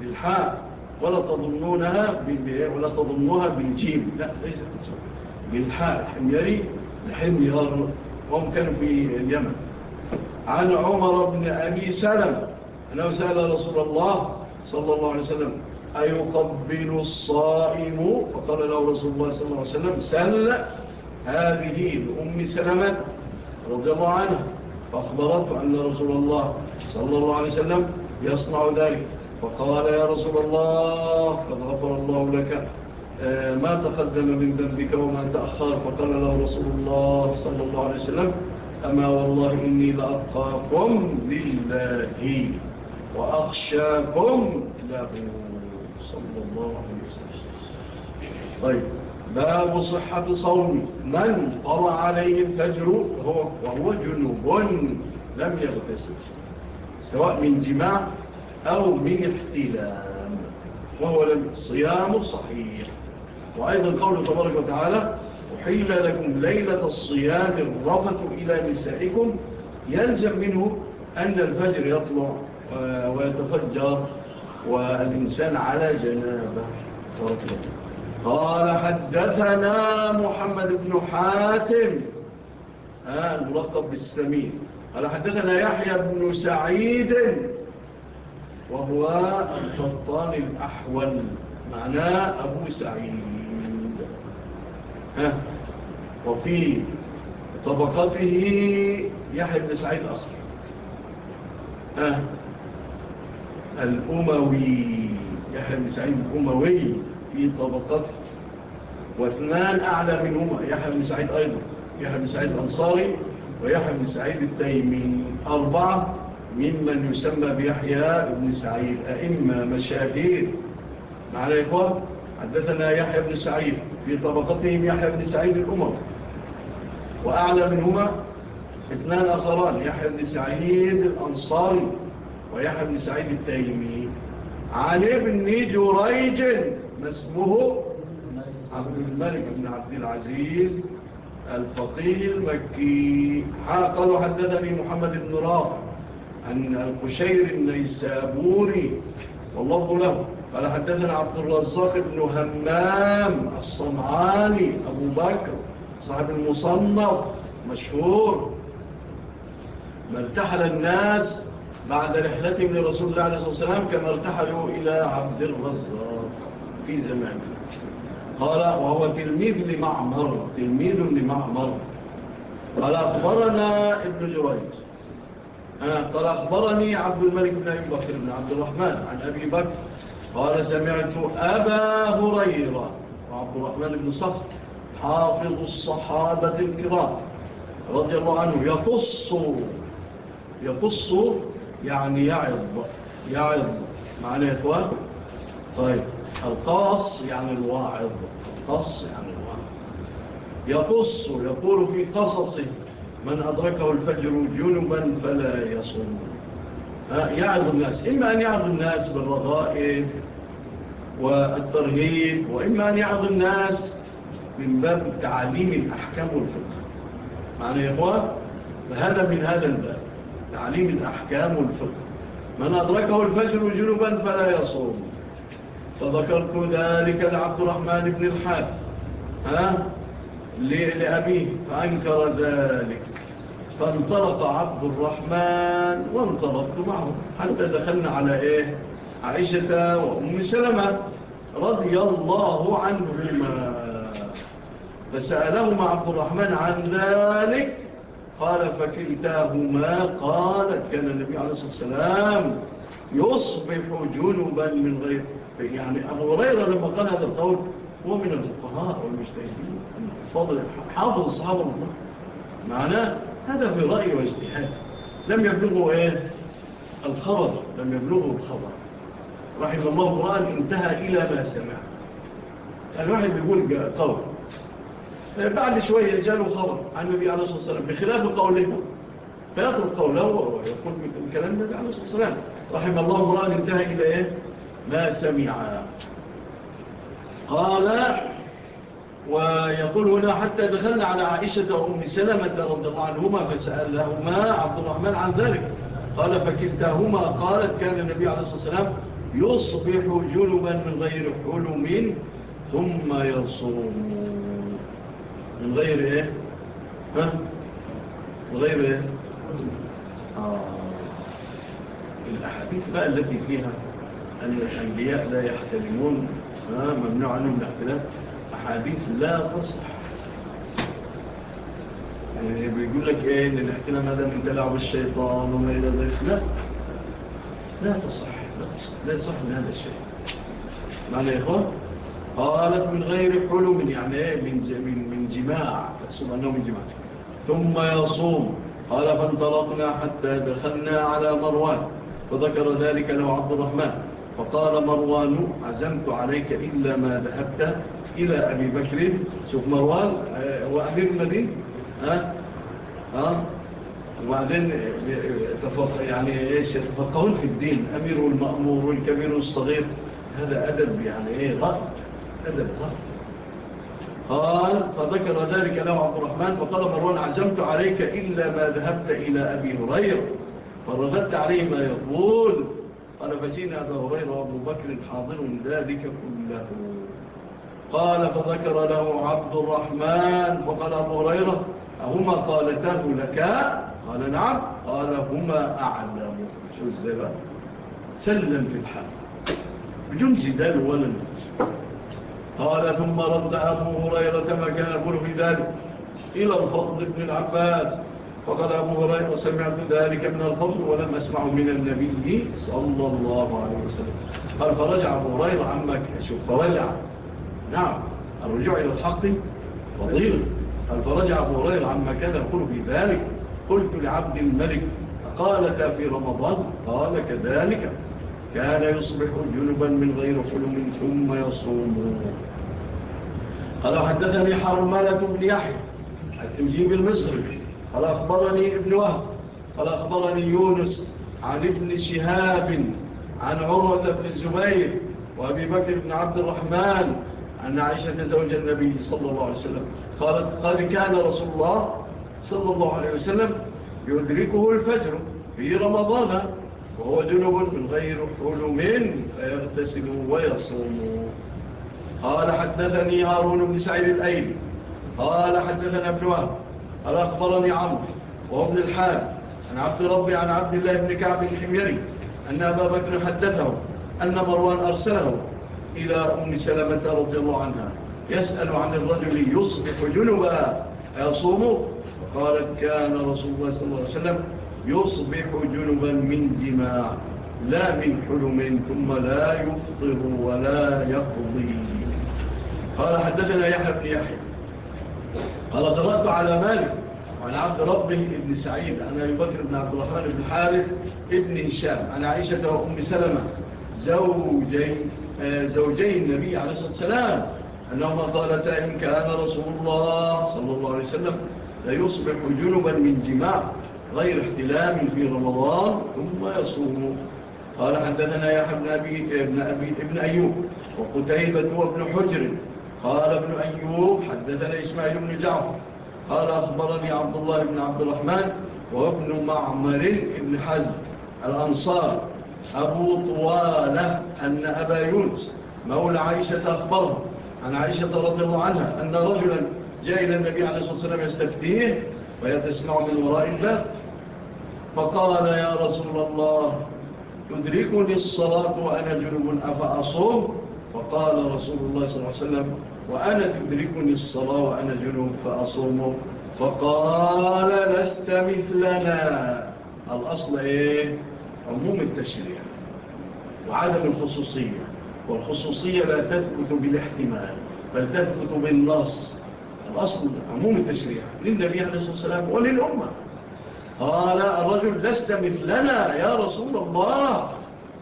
بالحاء. ولا تظنونها ولا تظنوها بالجيم. لا ليست بالحاء. الحميري الحميار وهم كانوا في اليمن. عن عمر بن أبي سلم. أنه سأل رسول الله صلى الله عليه وسلم أيقبل الصائم؟ فقال له رسول الله صلى الله عليه وسلم سل هذه الأم سلمة رضي الله عنه فأخبرته أن رسول الله صلى الله عليه وسلم يصنع ذلك. فقال يا رسول الله قد غفر الله لك آه، ما تقدم من ذنبك وما تأخر. فقال له رسول الله صلى الله عليه وسلم أما والله إني لأبقاكم لله وأخشاكم إلى صلى الله عليه وسلم. طيب. باب صحة صوم. من طلع عليه الفجر هو وهو جنوب لم يغتسل. سواء من جماع أو من احتلام. وهو صيام صحيح. وأيضا قوله تبارك وتعالى حيل لكم ليلة الصيام الرفت إلى نسائكم. يلزم منه أن الفجر يطلع ويتفجر والإنسان على جنابة. قال حدثنا محمد بن حاتم. آه، الملقب بالسمين. قال حدثنا يحيى بن سعيد وهو الفطان الأحول. معناه أبو سعيد. وفي طبقته يحيى بن سعيد أصر الأموي يحيى بن سعيد الأموي في طبقته. واثنان أعلى منهما يحيى بن سعيد أيضا يحيى بن سعيد الأنصاري ويحيى بن سعيد التيمي. أربعة ممن يسمى بيحيى بن سعيد أئمة مشاهير. معنا يا إخوة حدثنا يحيى بن سعيد. في طبقتهم يحيى بن سعيد الأمر وأعلى منهما اثنان أخران يحيى بن سعيد الأنصاري ويحيى بن سعيد التايمي علي بن جريج ما اسمه؟ عبد الملك بن عبد العزيز الفقيه المكي. قالوا حدثني محمد بن رافع أن القشير النيسابوري والله له. قال حدثنا عبد الرزاق بن همام الصنعاني أبو بكر صاحب المصنف مشهور. ما ارتحل الناس بعد رحلتهم لرسول الله عليه الصلاة والسلام كما ارتحلوا إلى عبد الرزاق في زمانه قال وهو تلميذ لمعمر تلميذ لمعمر. قال أخبرنا ابن جريج. آه، قال أخبرني عبد الملك بن أبي بكر بن عبد الرحمن عن أبي بكر قال سمعت أبا هريرة وعبد الرحمن بن صفر حافظ الصحابة الكرام رضي الله عنه يقص يقص يعني يعظ يعظ. معنى يا إخوان؟ طيب. القاص يعني الواعظ. القص يعني الواعظ. يقص يقول في قصصه من أدركه الفجر جنبا فلا يصوم. يعظ الناس. إما أن يعظ الناس بالرغائب والترهيب وإما أن يعظ الناس من باب تعليم الأحكام والفقه. معنى يا إخوة فهذا من هذا الباب تعليم الأحكام والفقه. من أدركه الفجر جنبا فلا يصوم. فذكرت ذلك لعبد الرحمن بن الحاج. ها؟ لأبيه. فأنكر ذلك. فانطلق عبد الرحمن وانطلقت معه. حتى دخلنا على إيه؟ عائشة وأم سلمة رضي الله عنهما. فسألهما عبد الرحمن عن ذلك. قال فكلتاهما قالت كان النبي عليه الصلاة والسلام يصبح جنبا من غير يعني أبو غير لما قال هذا القول هو من الفقهاء والمجتهدين. فضل حافظ الصحابة الله معناه هذا في رأي واجتهاد. لم يبلغوا إيه؟ الخبر. لم يبلغوا الخبر. رحم الله قال انتهى إلى ما سمع. الواحد بيقول قول. بعد شوية جاله خبر عن النبي عليه الصلاة والسلام. بخلاف قوله فيطرق قوله ويقول كلام النبي عليه الصلاة والسلام. رحم الله امرأة انتهى إلى إيه؟ ما سمع. قال ويقول هنا حتى دخلنا على عائشة وأم سلمة رضي الله عنهما فسألهما عبد الرحمن عن ذلك. قال فكلتهما قالت كان النبي عليه الصلاة والسلام يصبح جلبا من غير حلم ثم يصوم. من غير إيه؟ ها؟ من غير إيه؟ آه. الأحاديث بقى التي فيها أن الأنبياء لا يحتلمون ممنوع عنهم الاحتلال أحاديث لا تصح. يعني بيقول لك إيه؟ إن الإحتلام هذا من تلعب الشيطان وما إلى ذلك. لا. لا تصح. لا يصح من هذا الشيء. معنى يا إخوة قالت من غير حلم يعني إيه؟ من من جماع. تقسم أنه من جماع. ثم يصوم. قال فانطلقنا حتى دخلنا على مروان فذكر ذلك له عبد الرحمن. فقال مروان عزمت عليك إلا ما ذهبت إلى أبي بكر. شوف مروان آه، وأمير المدين ها؟ ها؟ وبعدين يعني إيش يتفقهون في الدين. أمير والمأمور والكبير والصغير. هذا أدب يعني إيه؟ غرب. أدب غرب. قال فذكر ذلك له عبد الرحمن فقال مروان عزمت عليك إلا ما ذهبت إلى أبي هرير فرددت عليه ما يقول. قال فجينا أبا هرير وأبو بكر حاضر ذلك كله. قال فذكر له عبد الرحمن. فقال أبو هريرة أهما قالته لك قال نعم. قال هما أعلم. شو الزبا سلم في الحال. بدون جدال ولا نفس قال ثم رد أبو هريرة ما كان يقول في ذلك. إلى الفضل بن العباس. فقال أبو هريرة سمعت ذلك من الفضل ولم أسمع من النبي صلى الله عليه وسلم. قال فرجع أبو هريرة عمك أشوف فرجع. نعم. الرجوع إلى الحق فضيل قال فرجع أبو هريرة عما كان يقول في ذلك. قلت لعبد الملك قالت في رمضان قال كذلك كان يصبح جنبا من غير حلم ثم يصوم. قال حدثني حرمالة بن يحيى التمجيب المصري قال أخبرني ابن وهب قال أخبرني يونس عن ابن شهاب عن عروة بن الزبير وأبي بكر بن عبد الرحمن عن عائشة زوج النبي صلى الله عليه وسلم قالت قد كان رسول الله صلى الله عليه وسلم يدركه الفجر في رمضان وهو جنب من غير حلم فيغتسل ويصوم. قال حدثني هارون بن سعيد الأيل قال حدثنا ابن وهب قال أخبرني عمرو وابن الحال عن عبد ربي عن عبد الله بن كعب الحميري أن أبا بكر حدثه أن مروان أرسله إلى أم سلمة رضي الله عنها يسأل عن الرجل يصبح جنبا يصومه قالت كان رسول الله صلى الله عليه وسلم يصبح جنبا من جماع لا من حلم ثم لا يفطر ولا يقضي. قال حدثنا يحيى بن يحيى. قال قرأت على مالك وعن عبد ربه ابن سعيد عن أبي بكر بن عبد الرحمن بن حارث ابن هشام عن عائشة وأم سلمة زوجي آه، زوجي النبي عليه الصلاة والسلام أنهما قالتا إن كان رسول الله صلى الله عليه وسلم فيصبح جنبا من جماع غير احتلام في رمضان ثم يصوم. قال حدثنا يا ابن أبي, ابن أبي ابن أيوب وقتيبة وابن حجر. قال ابن أيوب حدثنا إسماعيل بن جعفر. قال أخبرني عبد الله بن عبد الرحمن وابن معمر بن حزم الأنصار أبو طوالة أن أبا يونس مولى عائشة أخبره عن عائشة رضي الله عنها أن رجلا جاء إلى النبي عليه الصلاة والسلام يستفتيه ويتسمع من وراء الله فقال يا رسول الله تدركني الصلاة وأنا جنوب أفأصوم؟ فقال رسول الله صلى الله عليه وسلم وأنا تدركني الصلاة وأنا جنوب فأصوم؟ فقال لست مثلنا. الأصل إيه؟ عموم التشريع وعدم الخصوصية والخصوصية لا تثبت بالاحتمال بل تثبت بالنص. الأصل عموم التشريع للنبي عليه الصلاة والسلام وللأمة. قال الرجل لست مثلنا يا رسول الله.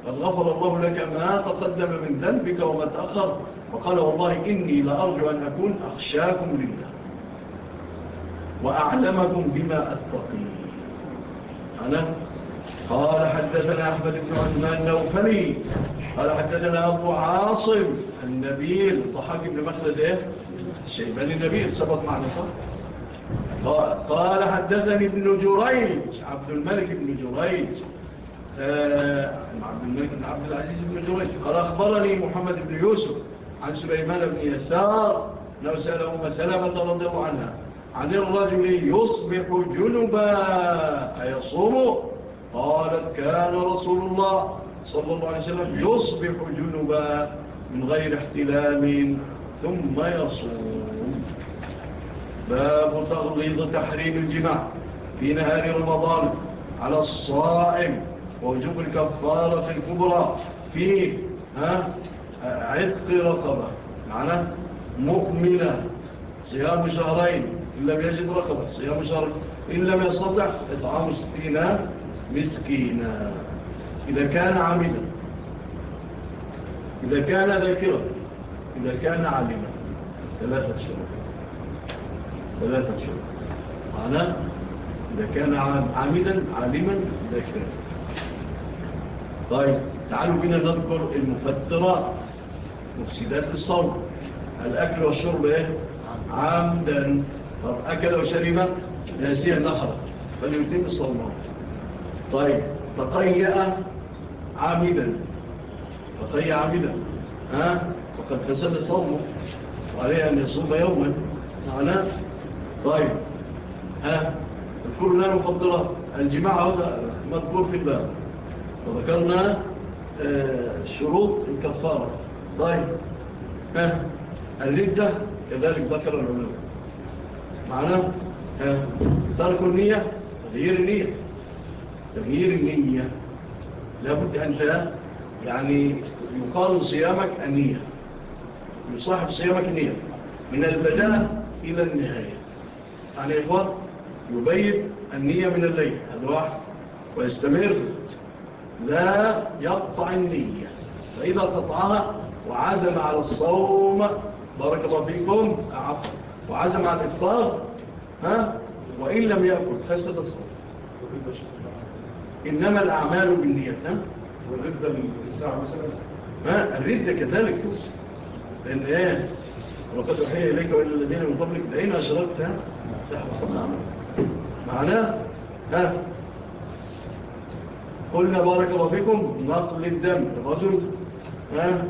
قد غفر الله لك ما تقدم من ذنبك وما تأخر. وقال والله إني لأرجو أن أكون أخشاكم لله وأعلمكم بما أتقي. أنا؟ قال حدثنا أحمد بن عثمان نوفني قال حدثنا أبو عاصم النبيل الضحاك بن مخلد الشيباني النبي سبق معنا صح؟ قال حدثني ابن جريج عبد الملك بن جريج. آه، عبد الملك بن عبد العزيز بن جريج. قال أخبرني محمد بن يوسف عن سليمان بن يسار لو سأله مسلمة رضي الله عنها عن الرجل يصبح جنبا أيصومه قالت كان رسول الله صلى الله عليه وسلم يصبح جنبا من غير احتلام. ثم يصوم. باب تغليظ تحريم الجماع في نهار رمضان على الصائم ووجوب الكفارة الكبرى في عتق رقبة. معنا مؤمنة صيام شهرين إن لم يجد رقبة. صيام شهرين إن لم يستطع إطعام ستين مسكينا إذا كان عامدا. إذا كان ذاكرا. إذا كان عالما. ثلاثة شروط. ثلاثة شروط. معناه إذا كان عامدا عالما كان. طيب تعالوا بنا نذكر المفترات مفسدات الصور الأكل والشرب إيه؟ عامدا طب أكل وشرب ناسيا نخرة فليتم الصور طيب تقيأ عامدا تقيأ عامدا ها؟ وقد كسل صومه وعليه أن يصوم يوما. معناه؟ طيب. ها؟ الكل لا نفضلها الجماعة هذا مذكور في الباب. وذكرنا آه، شروط الكفارة. طيب. ها؟ الردة كذلك ذكر العلم معناه؟ ها؟ ترك النية تغيير النية. تغيير النية. لابد أن لا يعني يقال صيامك النية. يصاحب صيامك نية من البدنة إلى النهاية. على إخوة يبيت النية من الليل. هذا واحد ويستمر. لا يقطع النية. فإذا قطعها وعزم على الصوم بارك الله فيكم. وعزم على الإفطار ها؟ وإن لم يأكل فسد الصوم. إنما الأعمال بالنية. والردة الساعة مثلا. الردة كذلك يوصف لأن إيه؟ وقد أحيي إليك وإلى الذين من قبلك. لأين أشركت ها معناه؟ ها؟ قلنا بارك الله فيكم نقل الدم الرجل ها؟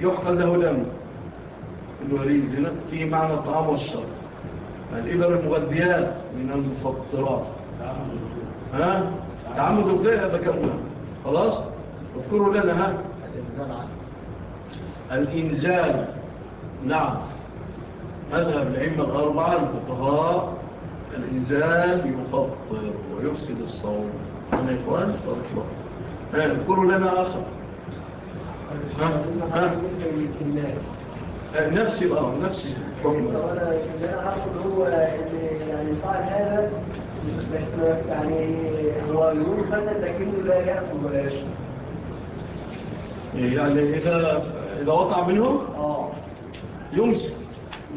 يحقل له دم. الوريد هنا في معنى الطعام والشرب. الإبر المغذيات من المفطرات. ها؟ تعمد الغير هذا خلاص؟ اذكروا لنا ها؟ الإنزال. نعم. مذهب العلم الأربعة الفقهاء الإنزال يفطر ويفسد الصوم. أنا إخوان فرشوا اذكروا لنا آخر. ها ها. نفس الأمر نفس الحكم أنا أقصد هو يعني صاحب هذا بس يعني هو يقول مثلا لكنه لا يأكل ولا يشرب. يعني إذا إذا وقع منه آه. يمسك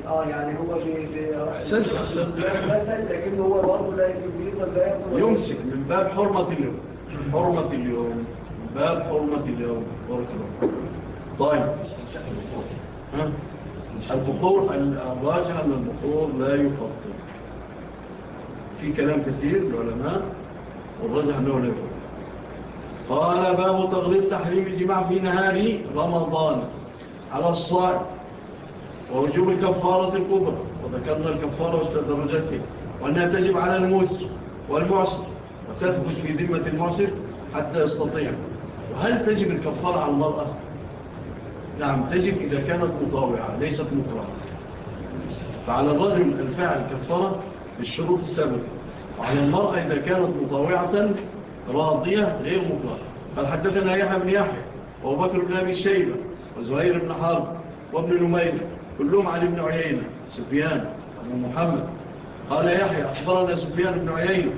آه يعني هو آه. سلسة لكن هو برضه لا يمسك من باب حرمة اليوم. حرمة اليوم باب حرمة اليوم. بارك الله طيب. البخور الراجع أن البخور لا يفطر في كلام كثير للعلماء والراجع أنه لا يفطر قال باب تغليط تحريم الجماع في نهار رمضان. على الصائم ووجوب الكفارة الكبرى. وذكرنا الكفارة واشتدرجتها وأنها تجب على الموسر والمعصر. وتثبت في ذمة المعصر حتى يستطيع. وهل تجب الكفارة على المرأة؟ نعم تجب إذا كانت مطاوعة ليست مطرعة فعلى الرجل الفعل كفارة بالشروط السابقة. وعلى المرأة إذا كانت مطاوعة راضية غير مكرهة قال حدثنا يحيى بن يحيى وأبو بكر بن أبي شيبة وزهير بن حرب وابن نمير. كلهم علي بن عيينة سفيان بن محمد. قال يحيى أخبرنا سفيان بن عيينة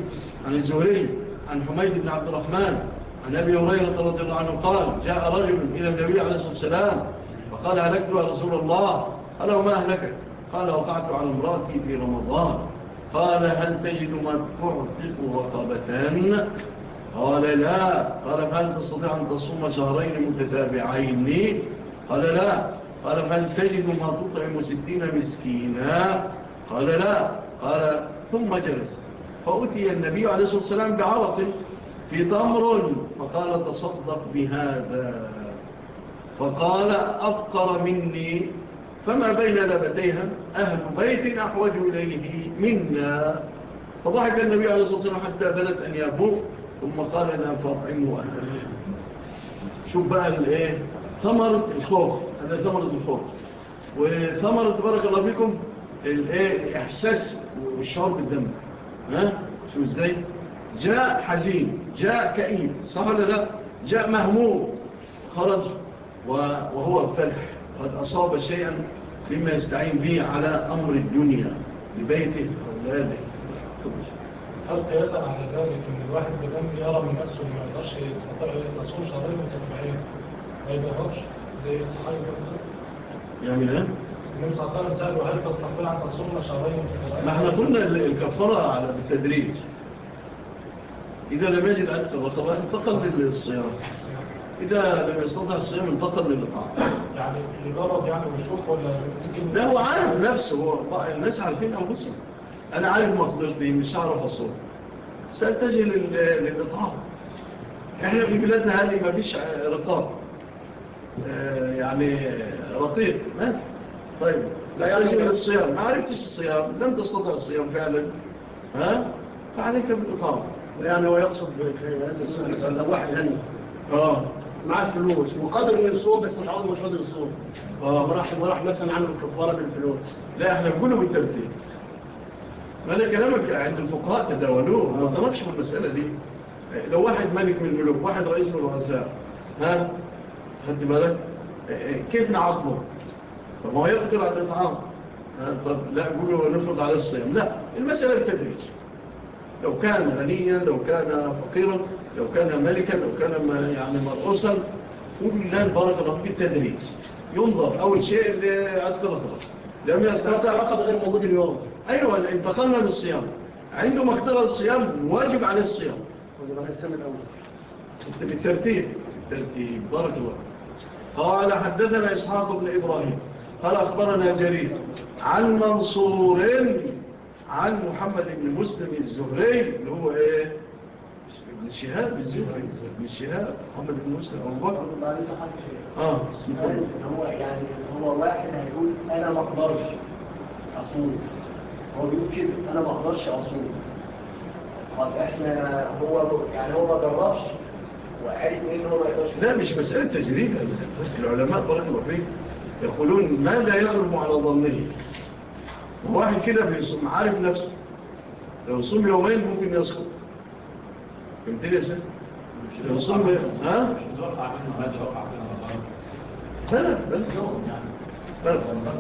عن الزهري عن حميد بن عبد الرحمن عن أبي هريرة رضي الله عنه قال جاء رجل إلى النبي عليه الصلاة والسلام فقال أهلكت يا رسول الله؟ قال وما أهلكك؟ قال وقعت على امرأتي في رمضان. قال هل تجد ما تعتق رقبتان قال لا. قال فهل تستطيع أن تصوم شهرين متتابعين؟ قال لا. قال فهل تجد ما تطعم ستين مسكينا؟ قال لا. قال ثم جلس. فأتي النبي عليه الصلاة والسلام بعرق في تمر فقال تصدق بهذا. فقال أفقر مني. فما بين لبتيها؟ أهل بيت أحوج إليه منا. فضحك النبي عليه الصلاة والسلام حتى بدت أن يبوء. ثم قال لا فاطعمه أهل شوف بقى الايه ثمرة الخوف. أنا ثمرة الخوف. وثمرة بارك الله فيكم الايه الإحساس والشعور بالدم ها؟ شوف إزاي؟ جاء حزين جاء كئيب. صح ولا لا؟ جاء مهموم. خرج وهو فلح. قد أصاب شيئا مما يستعين به على أمر الدنيا لبيته أولاده هل قياسا على ذلك ان الواحد بذنب يرى من نفسه ما يقدرش يستطيع الرسول شهرين متتابعين ما طيب يقدرش زي الصحابي يعني إيه؟ النبي صلى الله عليه وسلم سأله هل تستطيع ان تصوم شهرين ما إحنا قلنا الكفارة على بالتدريج. إذا لم يجد أكثر وطبعا انتقل للصيام. إذا لم يستطع الصيام انتقل للإطعام. يعني لجرب يعني وشوف ولا لا هو عارف نفسه هو الناس عارفين أنفسهم. أنا عارف مقدرتي مش هعرف أصول سأتجه للإطعام إحنا في بلادنا هذه ما فيش رقاب آه، يعني رقيق طيب لا يرجع طيب. الصيام. ما عرفتش الصيام. لم تستطع الصيام فعلا. ها؟ فعليك بالإطعام يعني هو يقصد هذا واحد هني يعني. آه معاه فلوس. وقادر يصوم بس مش عاوز مش راضي يصوم. آه راح راح مثلا عامل كفارة بالفلوس. لا إحنا كله بالترتيب. هذا كلامك عند الفقهاء تداولوه. ما طلبش في المسألة دي. لو واحد ملك من الملوك واحد رئيس من الرؤساء ها؟ خد بالك؟ كيف نعاقبه؟ طب ما هو يقدر على الإطعام. طب لا قولوا نفرض على الصيام. لا المسألة التدريج. لو كان غنيا لو كان فقيرا لو كان ملكا لو كان يعني مرؤوسا قول لا البركة رب بالتدريج ينظر. أول شيء لأدخل الضرب لم يستطع. أخذ غير موجود اليوم. أيوة انتقلنا للصيام. عنده مقدرة للصيام واجب عليه الصيام. واجب عليه الصيام الأول بالترتيب بالترتيب؟ بارك الله قال حدثنا إسحاق بن إبراهيم. قال أخبرنا جرير عن منصور عن محمد بن مسلم الزهري اللي هو إيه؟ ابن الشهاب الزهري ابن الشهاب محمد بن مسلم أبو بكر. آه هو يعني هو واحد هيقول أنا ما أقدرش أصوم. هو بيقول كده أنا ما أقدرش اصوم طب إحنا هو يعني هو ما جربش وعارف ان هو ما يقدرش لا مش مساله تجريب العلماء برضه فيه يقولون ما لا يغلب على ظنه واحد كده بيصوم عارف نفسه لو صوم يومين ممكن يسقط فهمتني يا سيدي لو صوم ها مش هتوقع منه ما هذا منه عاملنا لا لا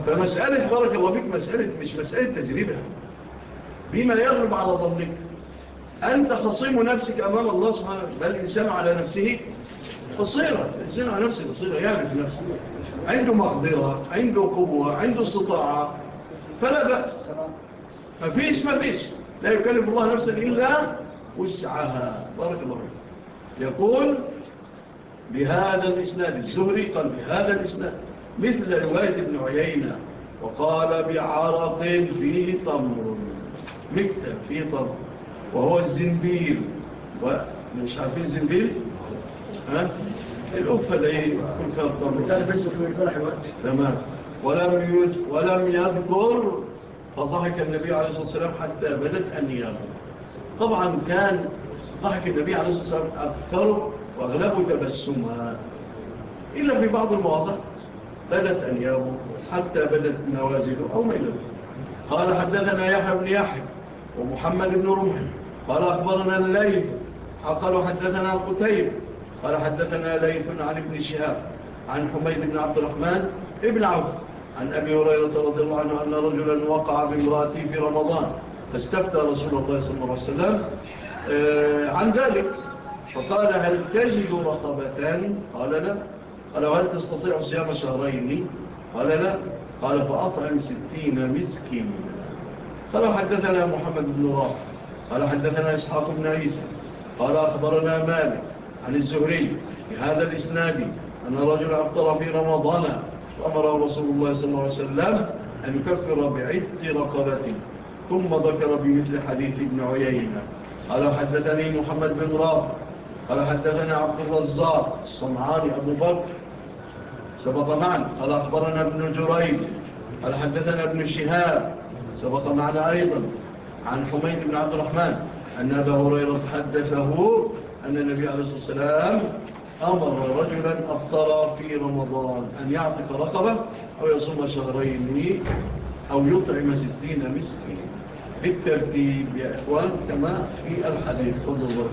فمسألة بارك الله فيك مسألة مش مسألة تجربة. بما يغلب على ظنك. أنت خصيم نفسك أمام الله سبحانه بل الإنسان على نفسه بصيرة. الإنسان على نفسه بصيرة. يعني يعرف نفسه. عنده مقدرة عنده قوة عنده استطاعة. فلا بأس. مفيش مفيش لا يكلف الله نفسا إلا وسعها. بارك الله يقول بهذا الإسناد الزهري قال بهذا الإسناد. مثل رواية ابن عيينة وقال بعرق فيه طمر مكتب فيه طمر وهو الزنبيل مش عارفين الزنبيل ها؟ الأفة ده إيه كل فيها الطمر تمام. ولم, يد... ولم يذكر فضحك النبي عليه الصلاة والسلام حتى بدت النيابة طبعا كان ضحك النبي عليه الصلاة والسلام أكثره وأغلبه تبسمها إلا في بعض المواضع. بدت أنيابه حتى بدت نوازله أو ميلته. قال حدثنا يحيى بن يحيى ومحمد بن رمح قال أخبرنا الليث. قال حدثنا قتيب قال حدثنا ليث عن ابن شهاب عن حميد بن عبد الرحمن ابن عوف عن أبي هريرة رضي الله عنه أن رجلا وقع بامرأته في رمضان. فاستفتى رسول الله صلى الله عليه وسلم آه، عن ذلك. فقال هل تجد رقبتان قال لا. قال وهل تستطيع صيام شهرين؟ قال لا. قال فأطعم ستين مسكين قال حدثنا محمد بن راح قال حدثنا إسحاق بن عيسى. قال أخبرنا مالك عن الزهري بهذا الإسناد أن رجل أفضل في رمضان وأمر رسول الله صلى الله عليه وسلم أن يكفر بعدة رقبة ثم ذكر بمثل حديث ابن عيينة. قال حدثني محمد بن رافع. قال حدثنا عبد الرزاق الصنعاني أبو بكر. سبق معنا قال أخبرنا ابن جريج قال حدثنا ابن الشهاب سبق معنا أيضا عن حميد بن عبد الرحمن أن أبا هريرة حدثه أن النبي عليه الصلاة والسلام أمر رجلا أفطر في رمضان أن يعطف رقبة أو يصوم شهرين أو يطعم ستين مسكين بالترتيب يا إخوان كما في الحديث. خذوا الله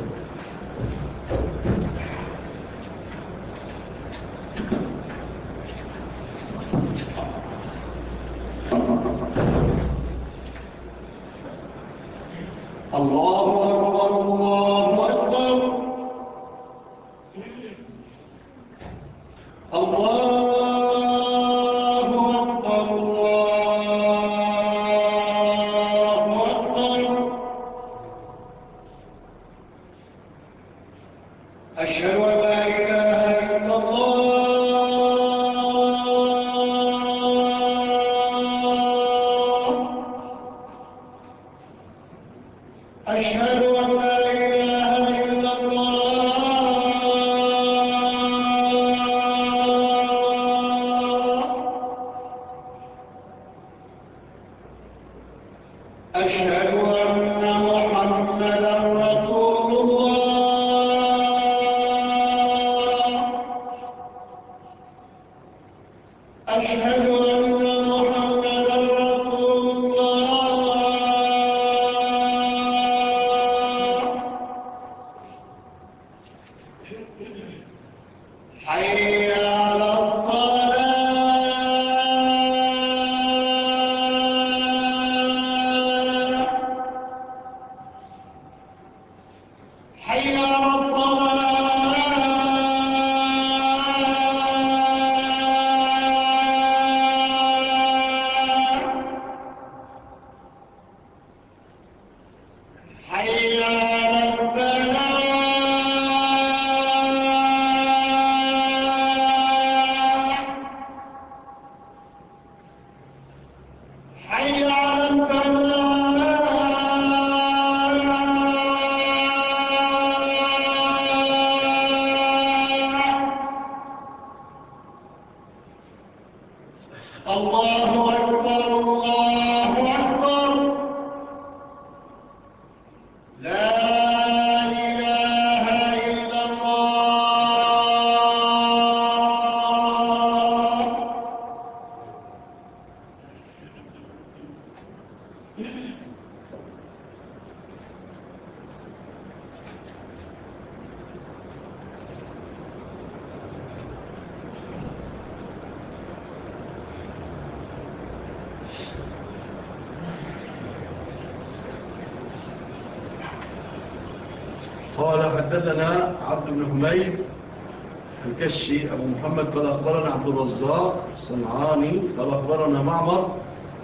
قد أخبرنا عبد الرزاق الصنعاني قد أخبرنا معمر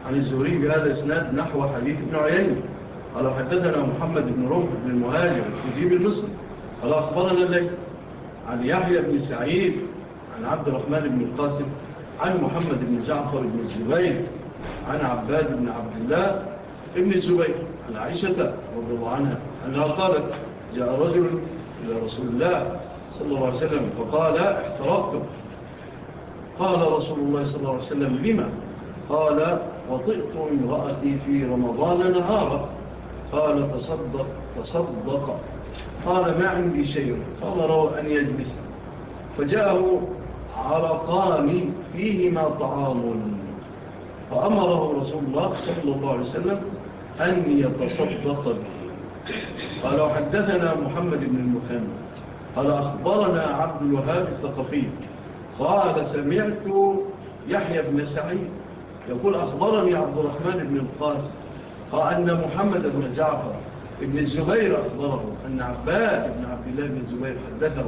عن الزهري بهذا إسناد نحو حديث ابن عيان قال حدثنا محمد بن رمح بن المهاجر الكتيب المصر قال أخبرنا لك عن يحيى بن سعيد عن عبد الرحمن بن القاسم عن محمد بن جعفر بن الزبير عن عباد بن عبد الله ابن الزبير عن عائشة رضي الله عنها أنها قالت جاء رجل إلى رسول الله صلى الله عليه وسلم فقال احترقتم. قال رسول الله صلى الله عليه وسلم لما؟ قال وطئت امرأتي في رمضان نهارا. قال تصدق تصدق. قال ما عندي شيء. فأمره أن يجلس. فجاءه عرقان فيهما طعام. فأمره رسول الله صلى الله عليه وسلم أن يتصدق به. قال وحدثنا محمد بن المخامد قال أخبرنا عبد الوهاب الثقفي. قال سمعت يحيى بن سعيد يقول أخبرني عبد الرحمن بن القاسم قال أن محمد بن جعفر ابن الزبير أخبره أن عباد بن عبد الله بن الزبير حدثه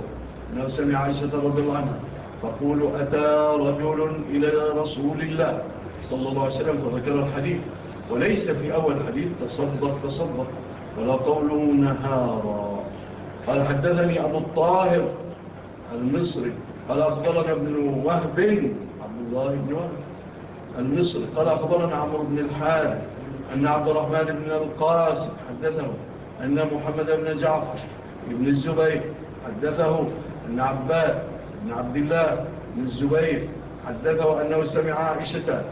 أنه سمع عائشة رضي الله عنها فقولوا أتى رجل إلى رسول الله صلى الله عليه وسلم فذكر الحديث وليس في أول حديث تصدق تصدق ولا قول نهارا. قال حدثني أبو الطاهر المصري قال أخبرنا ابن وهب عبد الله بن وهب المصري قال أخبرنا عمرو بن الحارث أن عبد الرحمن بن القاسم حدثه أن محمد بن جعفر بن الزبير حدثه أن عباد بن عبد الله بن الزبير حدثه أنه سمع عائشة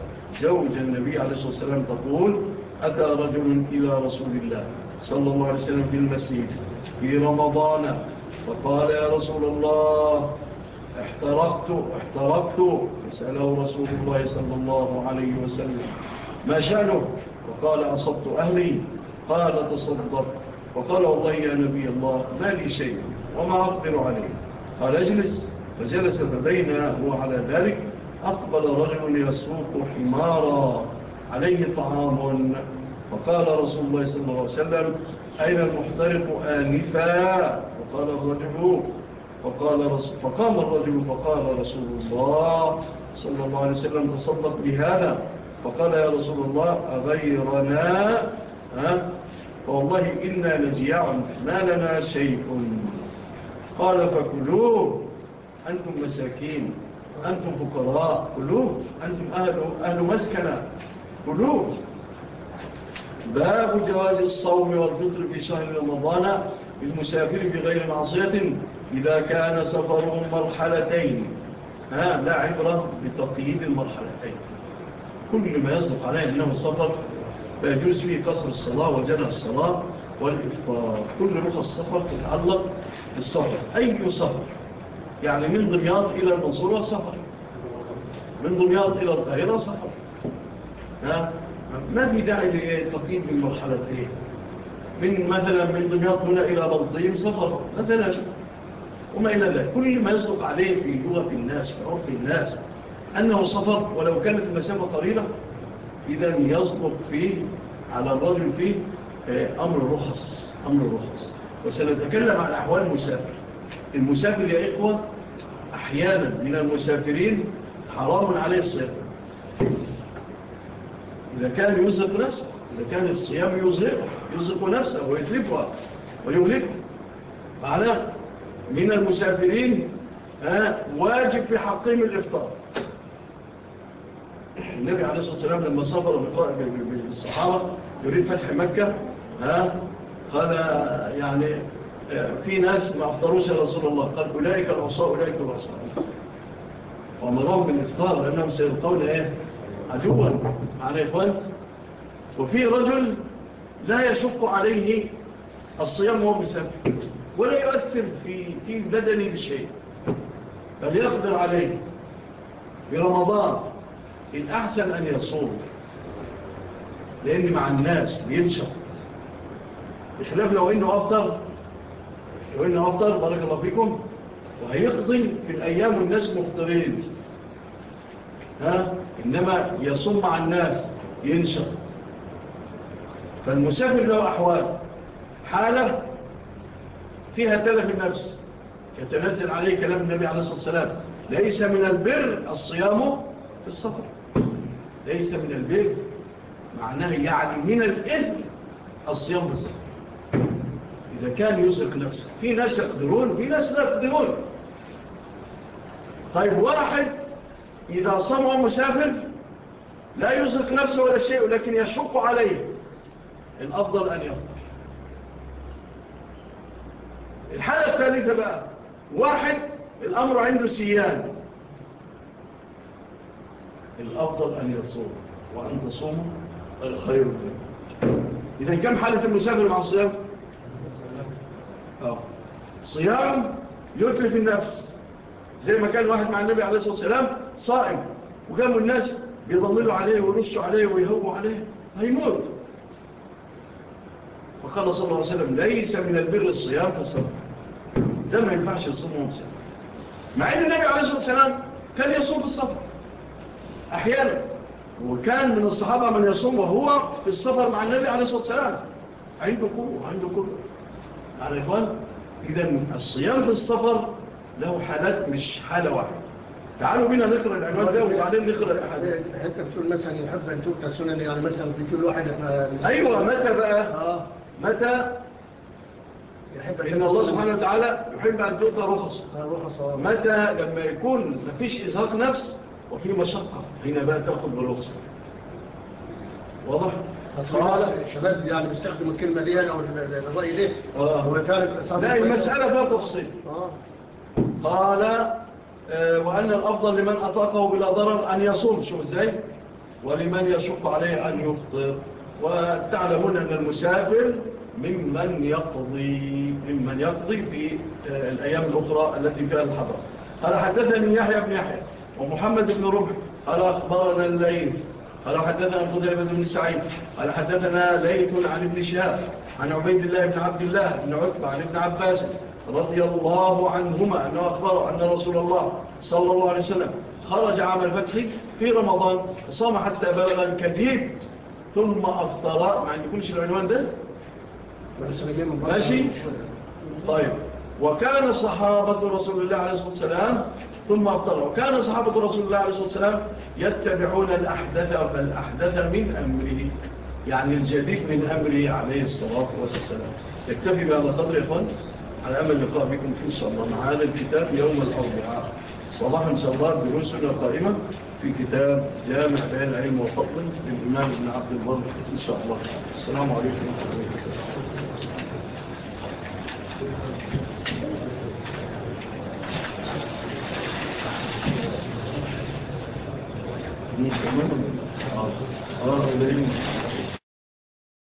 زوج النبي عليه الصلاة والسلام تقول أتى رجل إلى رسول الله صلى الله عليه وسلم في المسجد في رمضان فقال يا رسول الله احترقت احترقت. فسأله رسول الله صلى الله عليه وسلم ما شأنه وقال أصبت أهلي. قال تصدق. وقال والله يا نبي الله ما لي شيء وما أقدر عليه. قال اجلس. فجلس فبين هو على ذلك أقبل رجل يسوق حمارا عليه طعام. فقال رسول الله صلى الله عليه وسلم أين المحترق آنفا؟ وقال الرجل فقال, رسول فقام الرجل فقال رسول الله صلى الله عليه وسلم تصدق بهذا؟ فقال يا رسول الله أغيرنا؟ فوالله إنا لجياع ما لنا شيء. قال فكلوه أنتم مساكين أنتم فقراء كلوه أنتم أهل, أهل مسكنة كلوه. باب جواز الصوم والفطر في شهر رمضان المسافر بغير معصية. إذا كان سفرهم مرحلتين ها لا عبرة بتقييد المرحلتين. كل ما يصدق عليه أنه سفر فيجوز فيه قصر الصلاة وجنة الصلاة والإفطار. كل رخص السفر تتعلق بالسفر أي سفر؟ يعني من دمياط إلى المنصورة سفر. من دمياط إلى القاهرة سفر. ها؟ ما في داعي لتقييد المرحلتين. من مثلا من دمياط هنا إلى بلطيم سفر. مثلا. وما إلى ذلك. كل ما يصدق عليه في لغة الناس في عرف الناس أنه صفر ولو كانت المسافة طريبة إذن يصدق فيه على الرجل فيه آه، أمر الرخص أمر الرخص وسنتكلم عن أحوال المسافر. المسافر يا إخوة أحيانا من المسافرين حرام عليه الصيام. إذا كان يزق نفسه إذا كان الصيام يزق يزق نفسه ويتلفها ويهلكه معناه من المسافرين واجب في حقهم الإفطار. النبي عليه الصلاة والسلام لما سافر بالصحابة يريد فتح مكة ها قال يعني آه، في ناس ما أفطروش يا رسول الله. قال أولئك العصاء أولئك العصاء. ومرهم بالإفطار لأنهم سيلقون إيه؟ عدوا. على إخوان؟ وفي رجل لا يشق عليه الصيام وهو مسافر. ولا يؤثر في تين بدني بشيء بل يقدر عليه. في رمضان الأحسن أن يصوم لأن مع الناس بينشط. بخلاف لو أنه أفضل لو أنه أفضل بارك الله فيكم وهيقضي في الأيام والناس مفطرين. ها؟ إنما يصوم مع الناس ينشط. فالمسافر له أحوال حالة فيها تلف النفس. يتنزل عليه كلام النبي عليه الصلاة والسلام. ليس من البر الصيام في الصفر ليس من البر معناه يعني من الإذن الصيام في الصفر إذا كان يسرق نفسه في ناس يقدرون في ناس لا يقدرون. طيب واحد إذا صمع مسافر لا يسرق نفسه ولا شيء لكن يشق عليه. الأفضل أن يفضل الحالة الثالثة بقى واحد الأمر عنده سيان. الأفضل أن يصوم وأن تصوم الخير منه. إذا كم حالة المسافر مع الصيام؟ آه. صيام يتلف النفس. زي ما كان واحد مع النبي عليه الصلاة والسلام صائم وكانوا الناس بيضللوا عليه ويرسوا عليه ويهووا عليه هيموت. فقال صلى الله عليه وسلم ليس من البر الصيام فالصبر ده ما ينفعش يصوم وهو مسافر مع ان النبي عليه الصلاة والسلام كان يصوم في السفر أحيانا وكان من الصحابة من يصوم وهو في السفر مع النبي عليه الصلاة والسلام عنده قوة عنده قدره على إخوان إذا الصيام في السفر له حالات مش حالة واحدة. تعالوا بينا نقرأ العنوان ده وبعدين نقرأ الأحاديث. حتى بتقول مثلا يحب أن تؤتى سنن يعني مثلا في كل واحدة أيوة متى بقى؟ آه. متى؟ إن الله سبحانه وتعالى يحب أن تؤتى رخص آه. متى؟ لما يكون مفيش إزهاق نفس وفي مشقة هنا بقى تأخذ بالرخص. واضح؟ الصراحة الشباب يعني بيستخدم الكلمة دي يعني أنا والرأي ليه؟ آه. هو فعلا لا المسألة فيها تفصيل. آه. قال وأن الأفضل لمن أطاقه بلا ضرر أن يصوم. شو إزاي؟ ولمن يشق عليه أن يفطر. وتعلمون أن المسافر ممن يقضي ممن يقضي في آه، الأيام الأخرى التي فيها الحضر. قال حدثني يحيى بن يحيى ومحمد بن ربع. قال أخبرنا الليل قال حدثنا قدامة بن سعيد. قال حدثنا ليث عن ابن شهاب عن عبيد الله بن عبد الله بن عتبة عن ابن عباس رضي الله عنهما أنه أخبر أن رسول الله صلى الله عليه وسلم خرج عام الفتح في رمضان صام حتى بلغ الكثير ثم أفطر. مع أن يكونش العنوان ده ماشي طيب وكان صحابة رسول الله عليه الصلاة والسلام ثم أبطلوا كان صحابة رسول الله عليه الصلاة والسلام يتبعون الأحدث فالأحدث من أمره يعني الجديد من أمره عليه الصلاة والسلام يكتفي بهذا قدر يا على أمل لقاء بكم في الصلاة الله هذا الكتاب يوم الأربعاء صباحا إن شاء الله دروسنا قائمة في كتاب جامع بين العلم وفضل للإمام ابن عبد الله إن شاء الله السلام عليكم ورحمة الله وبركاته اه اه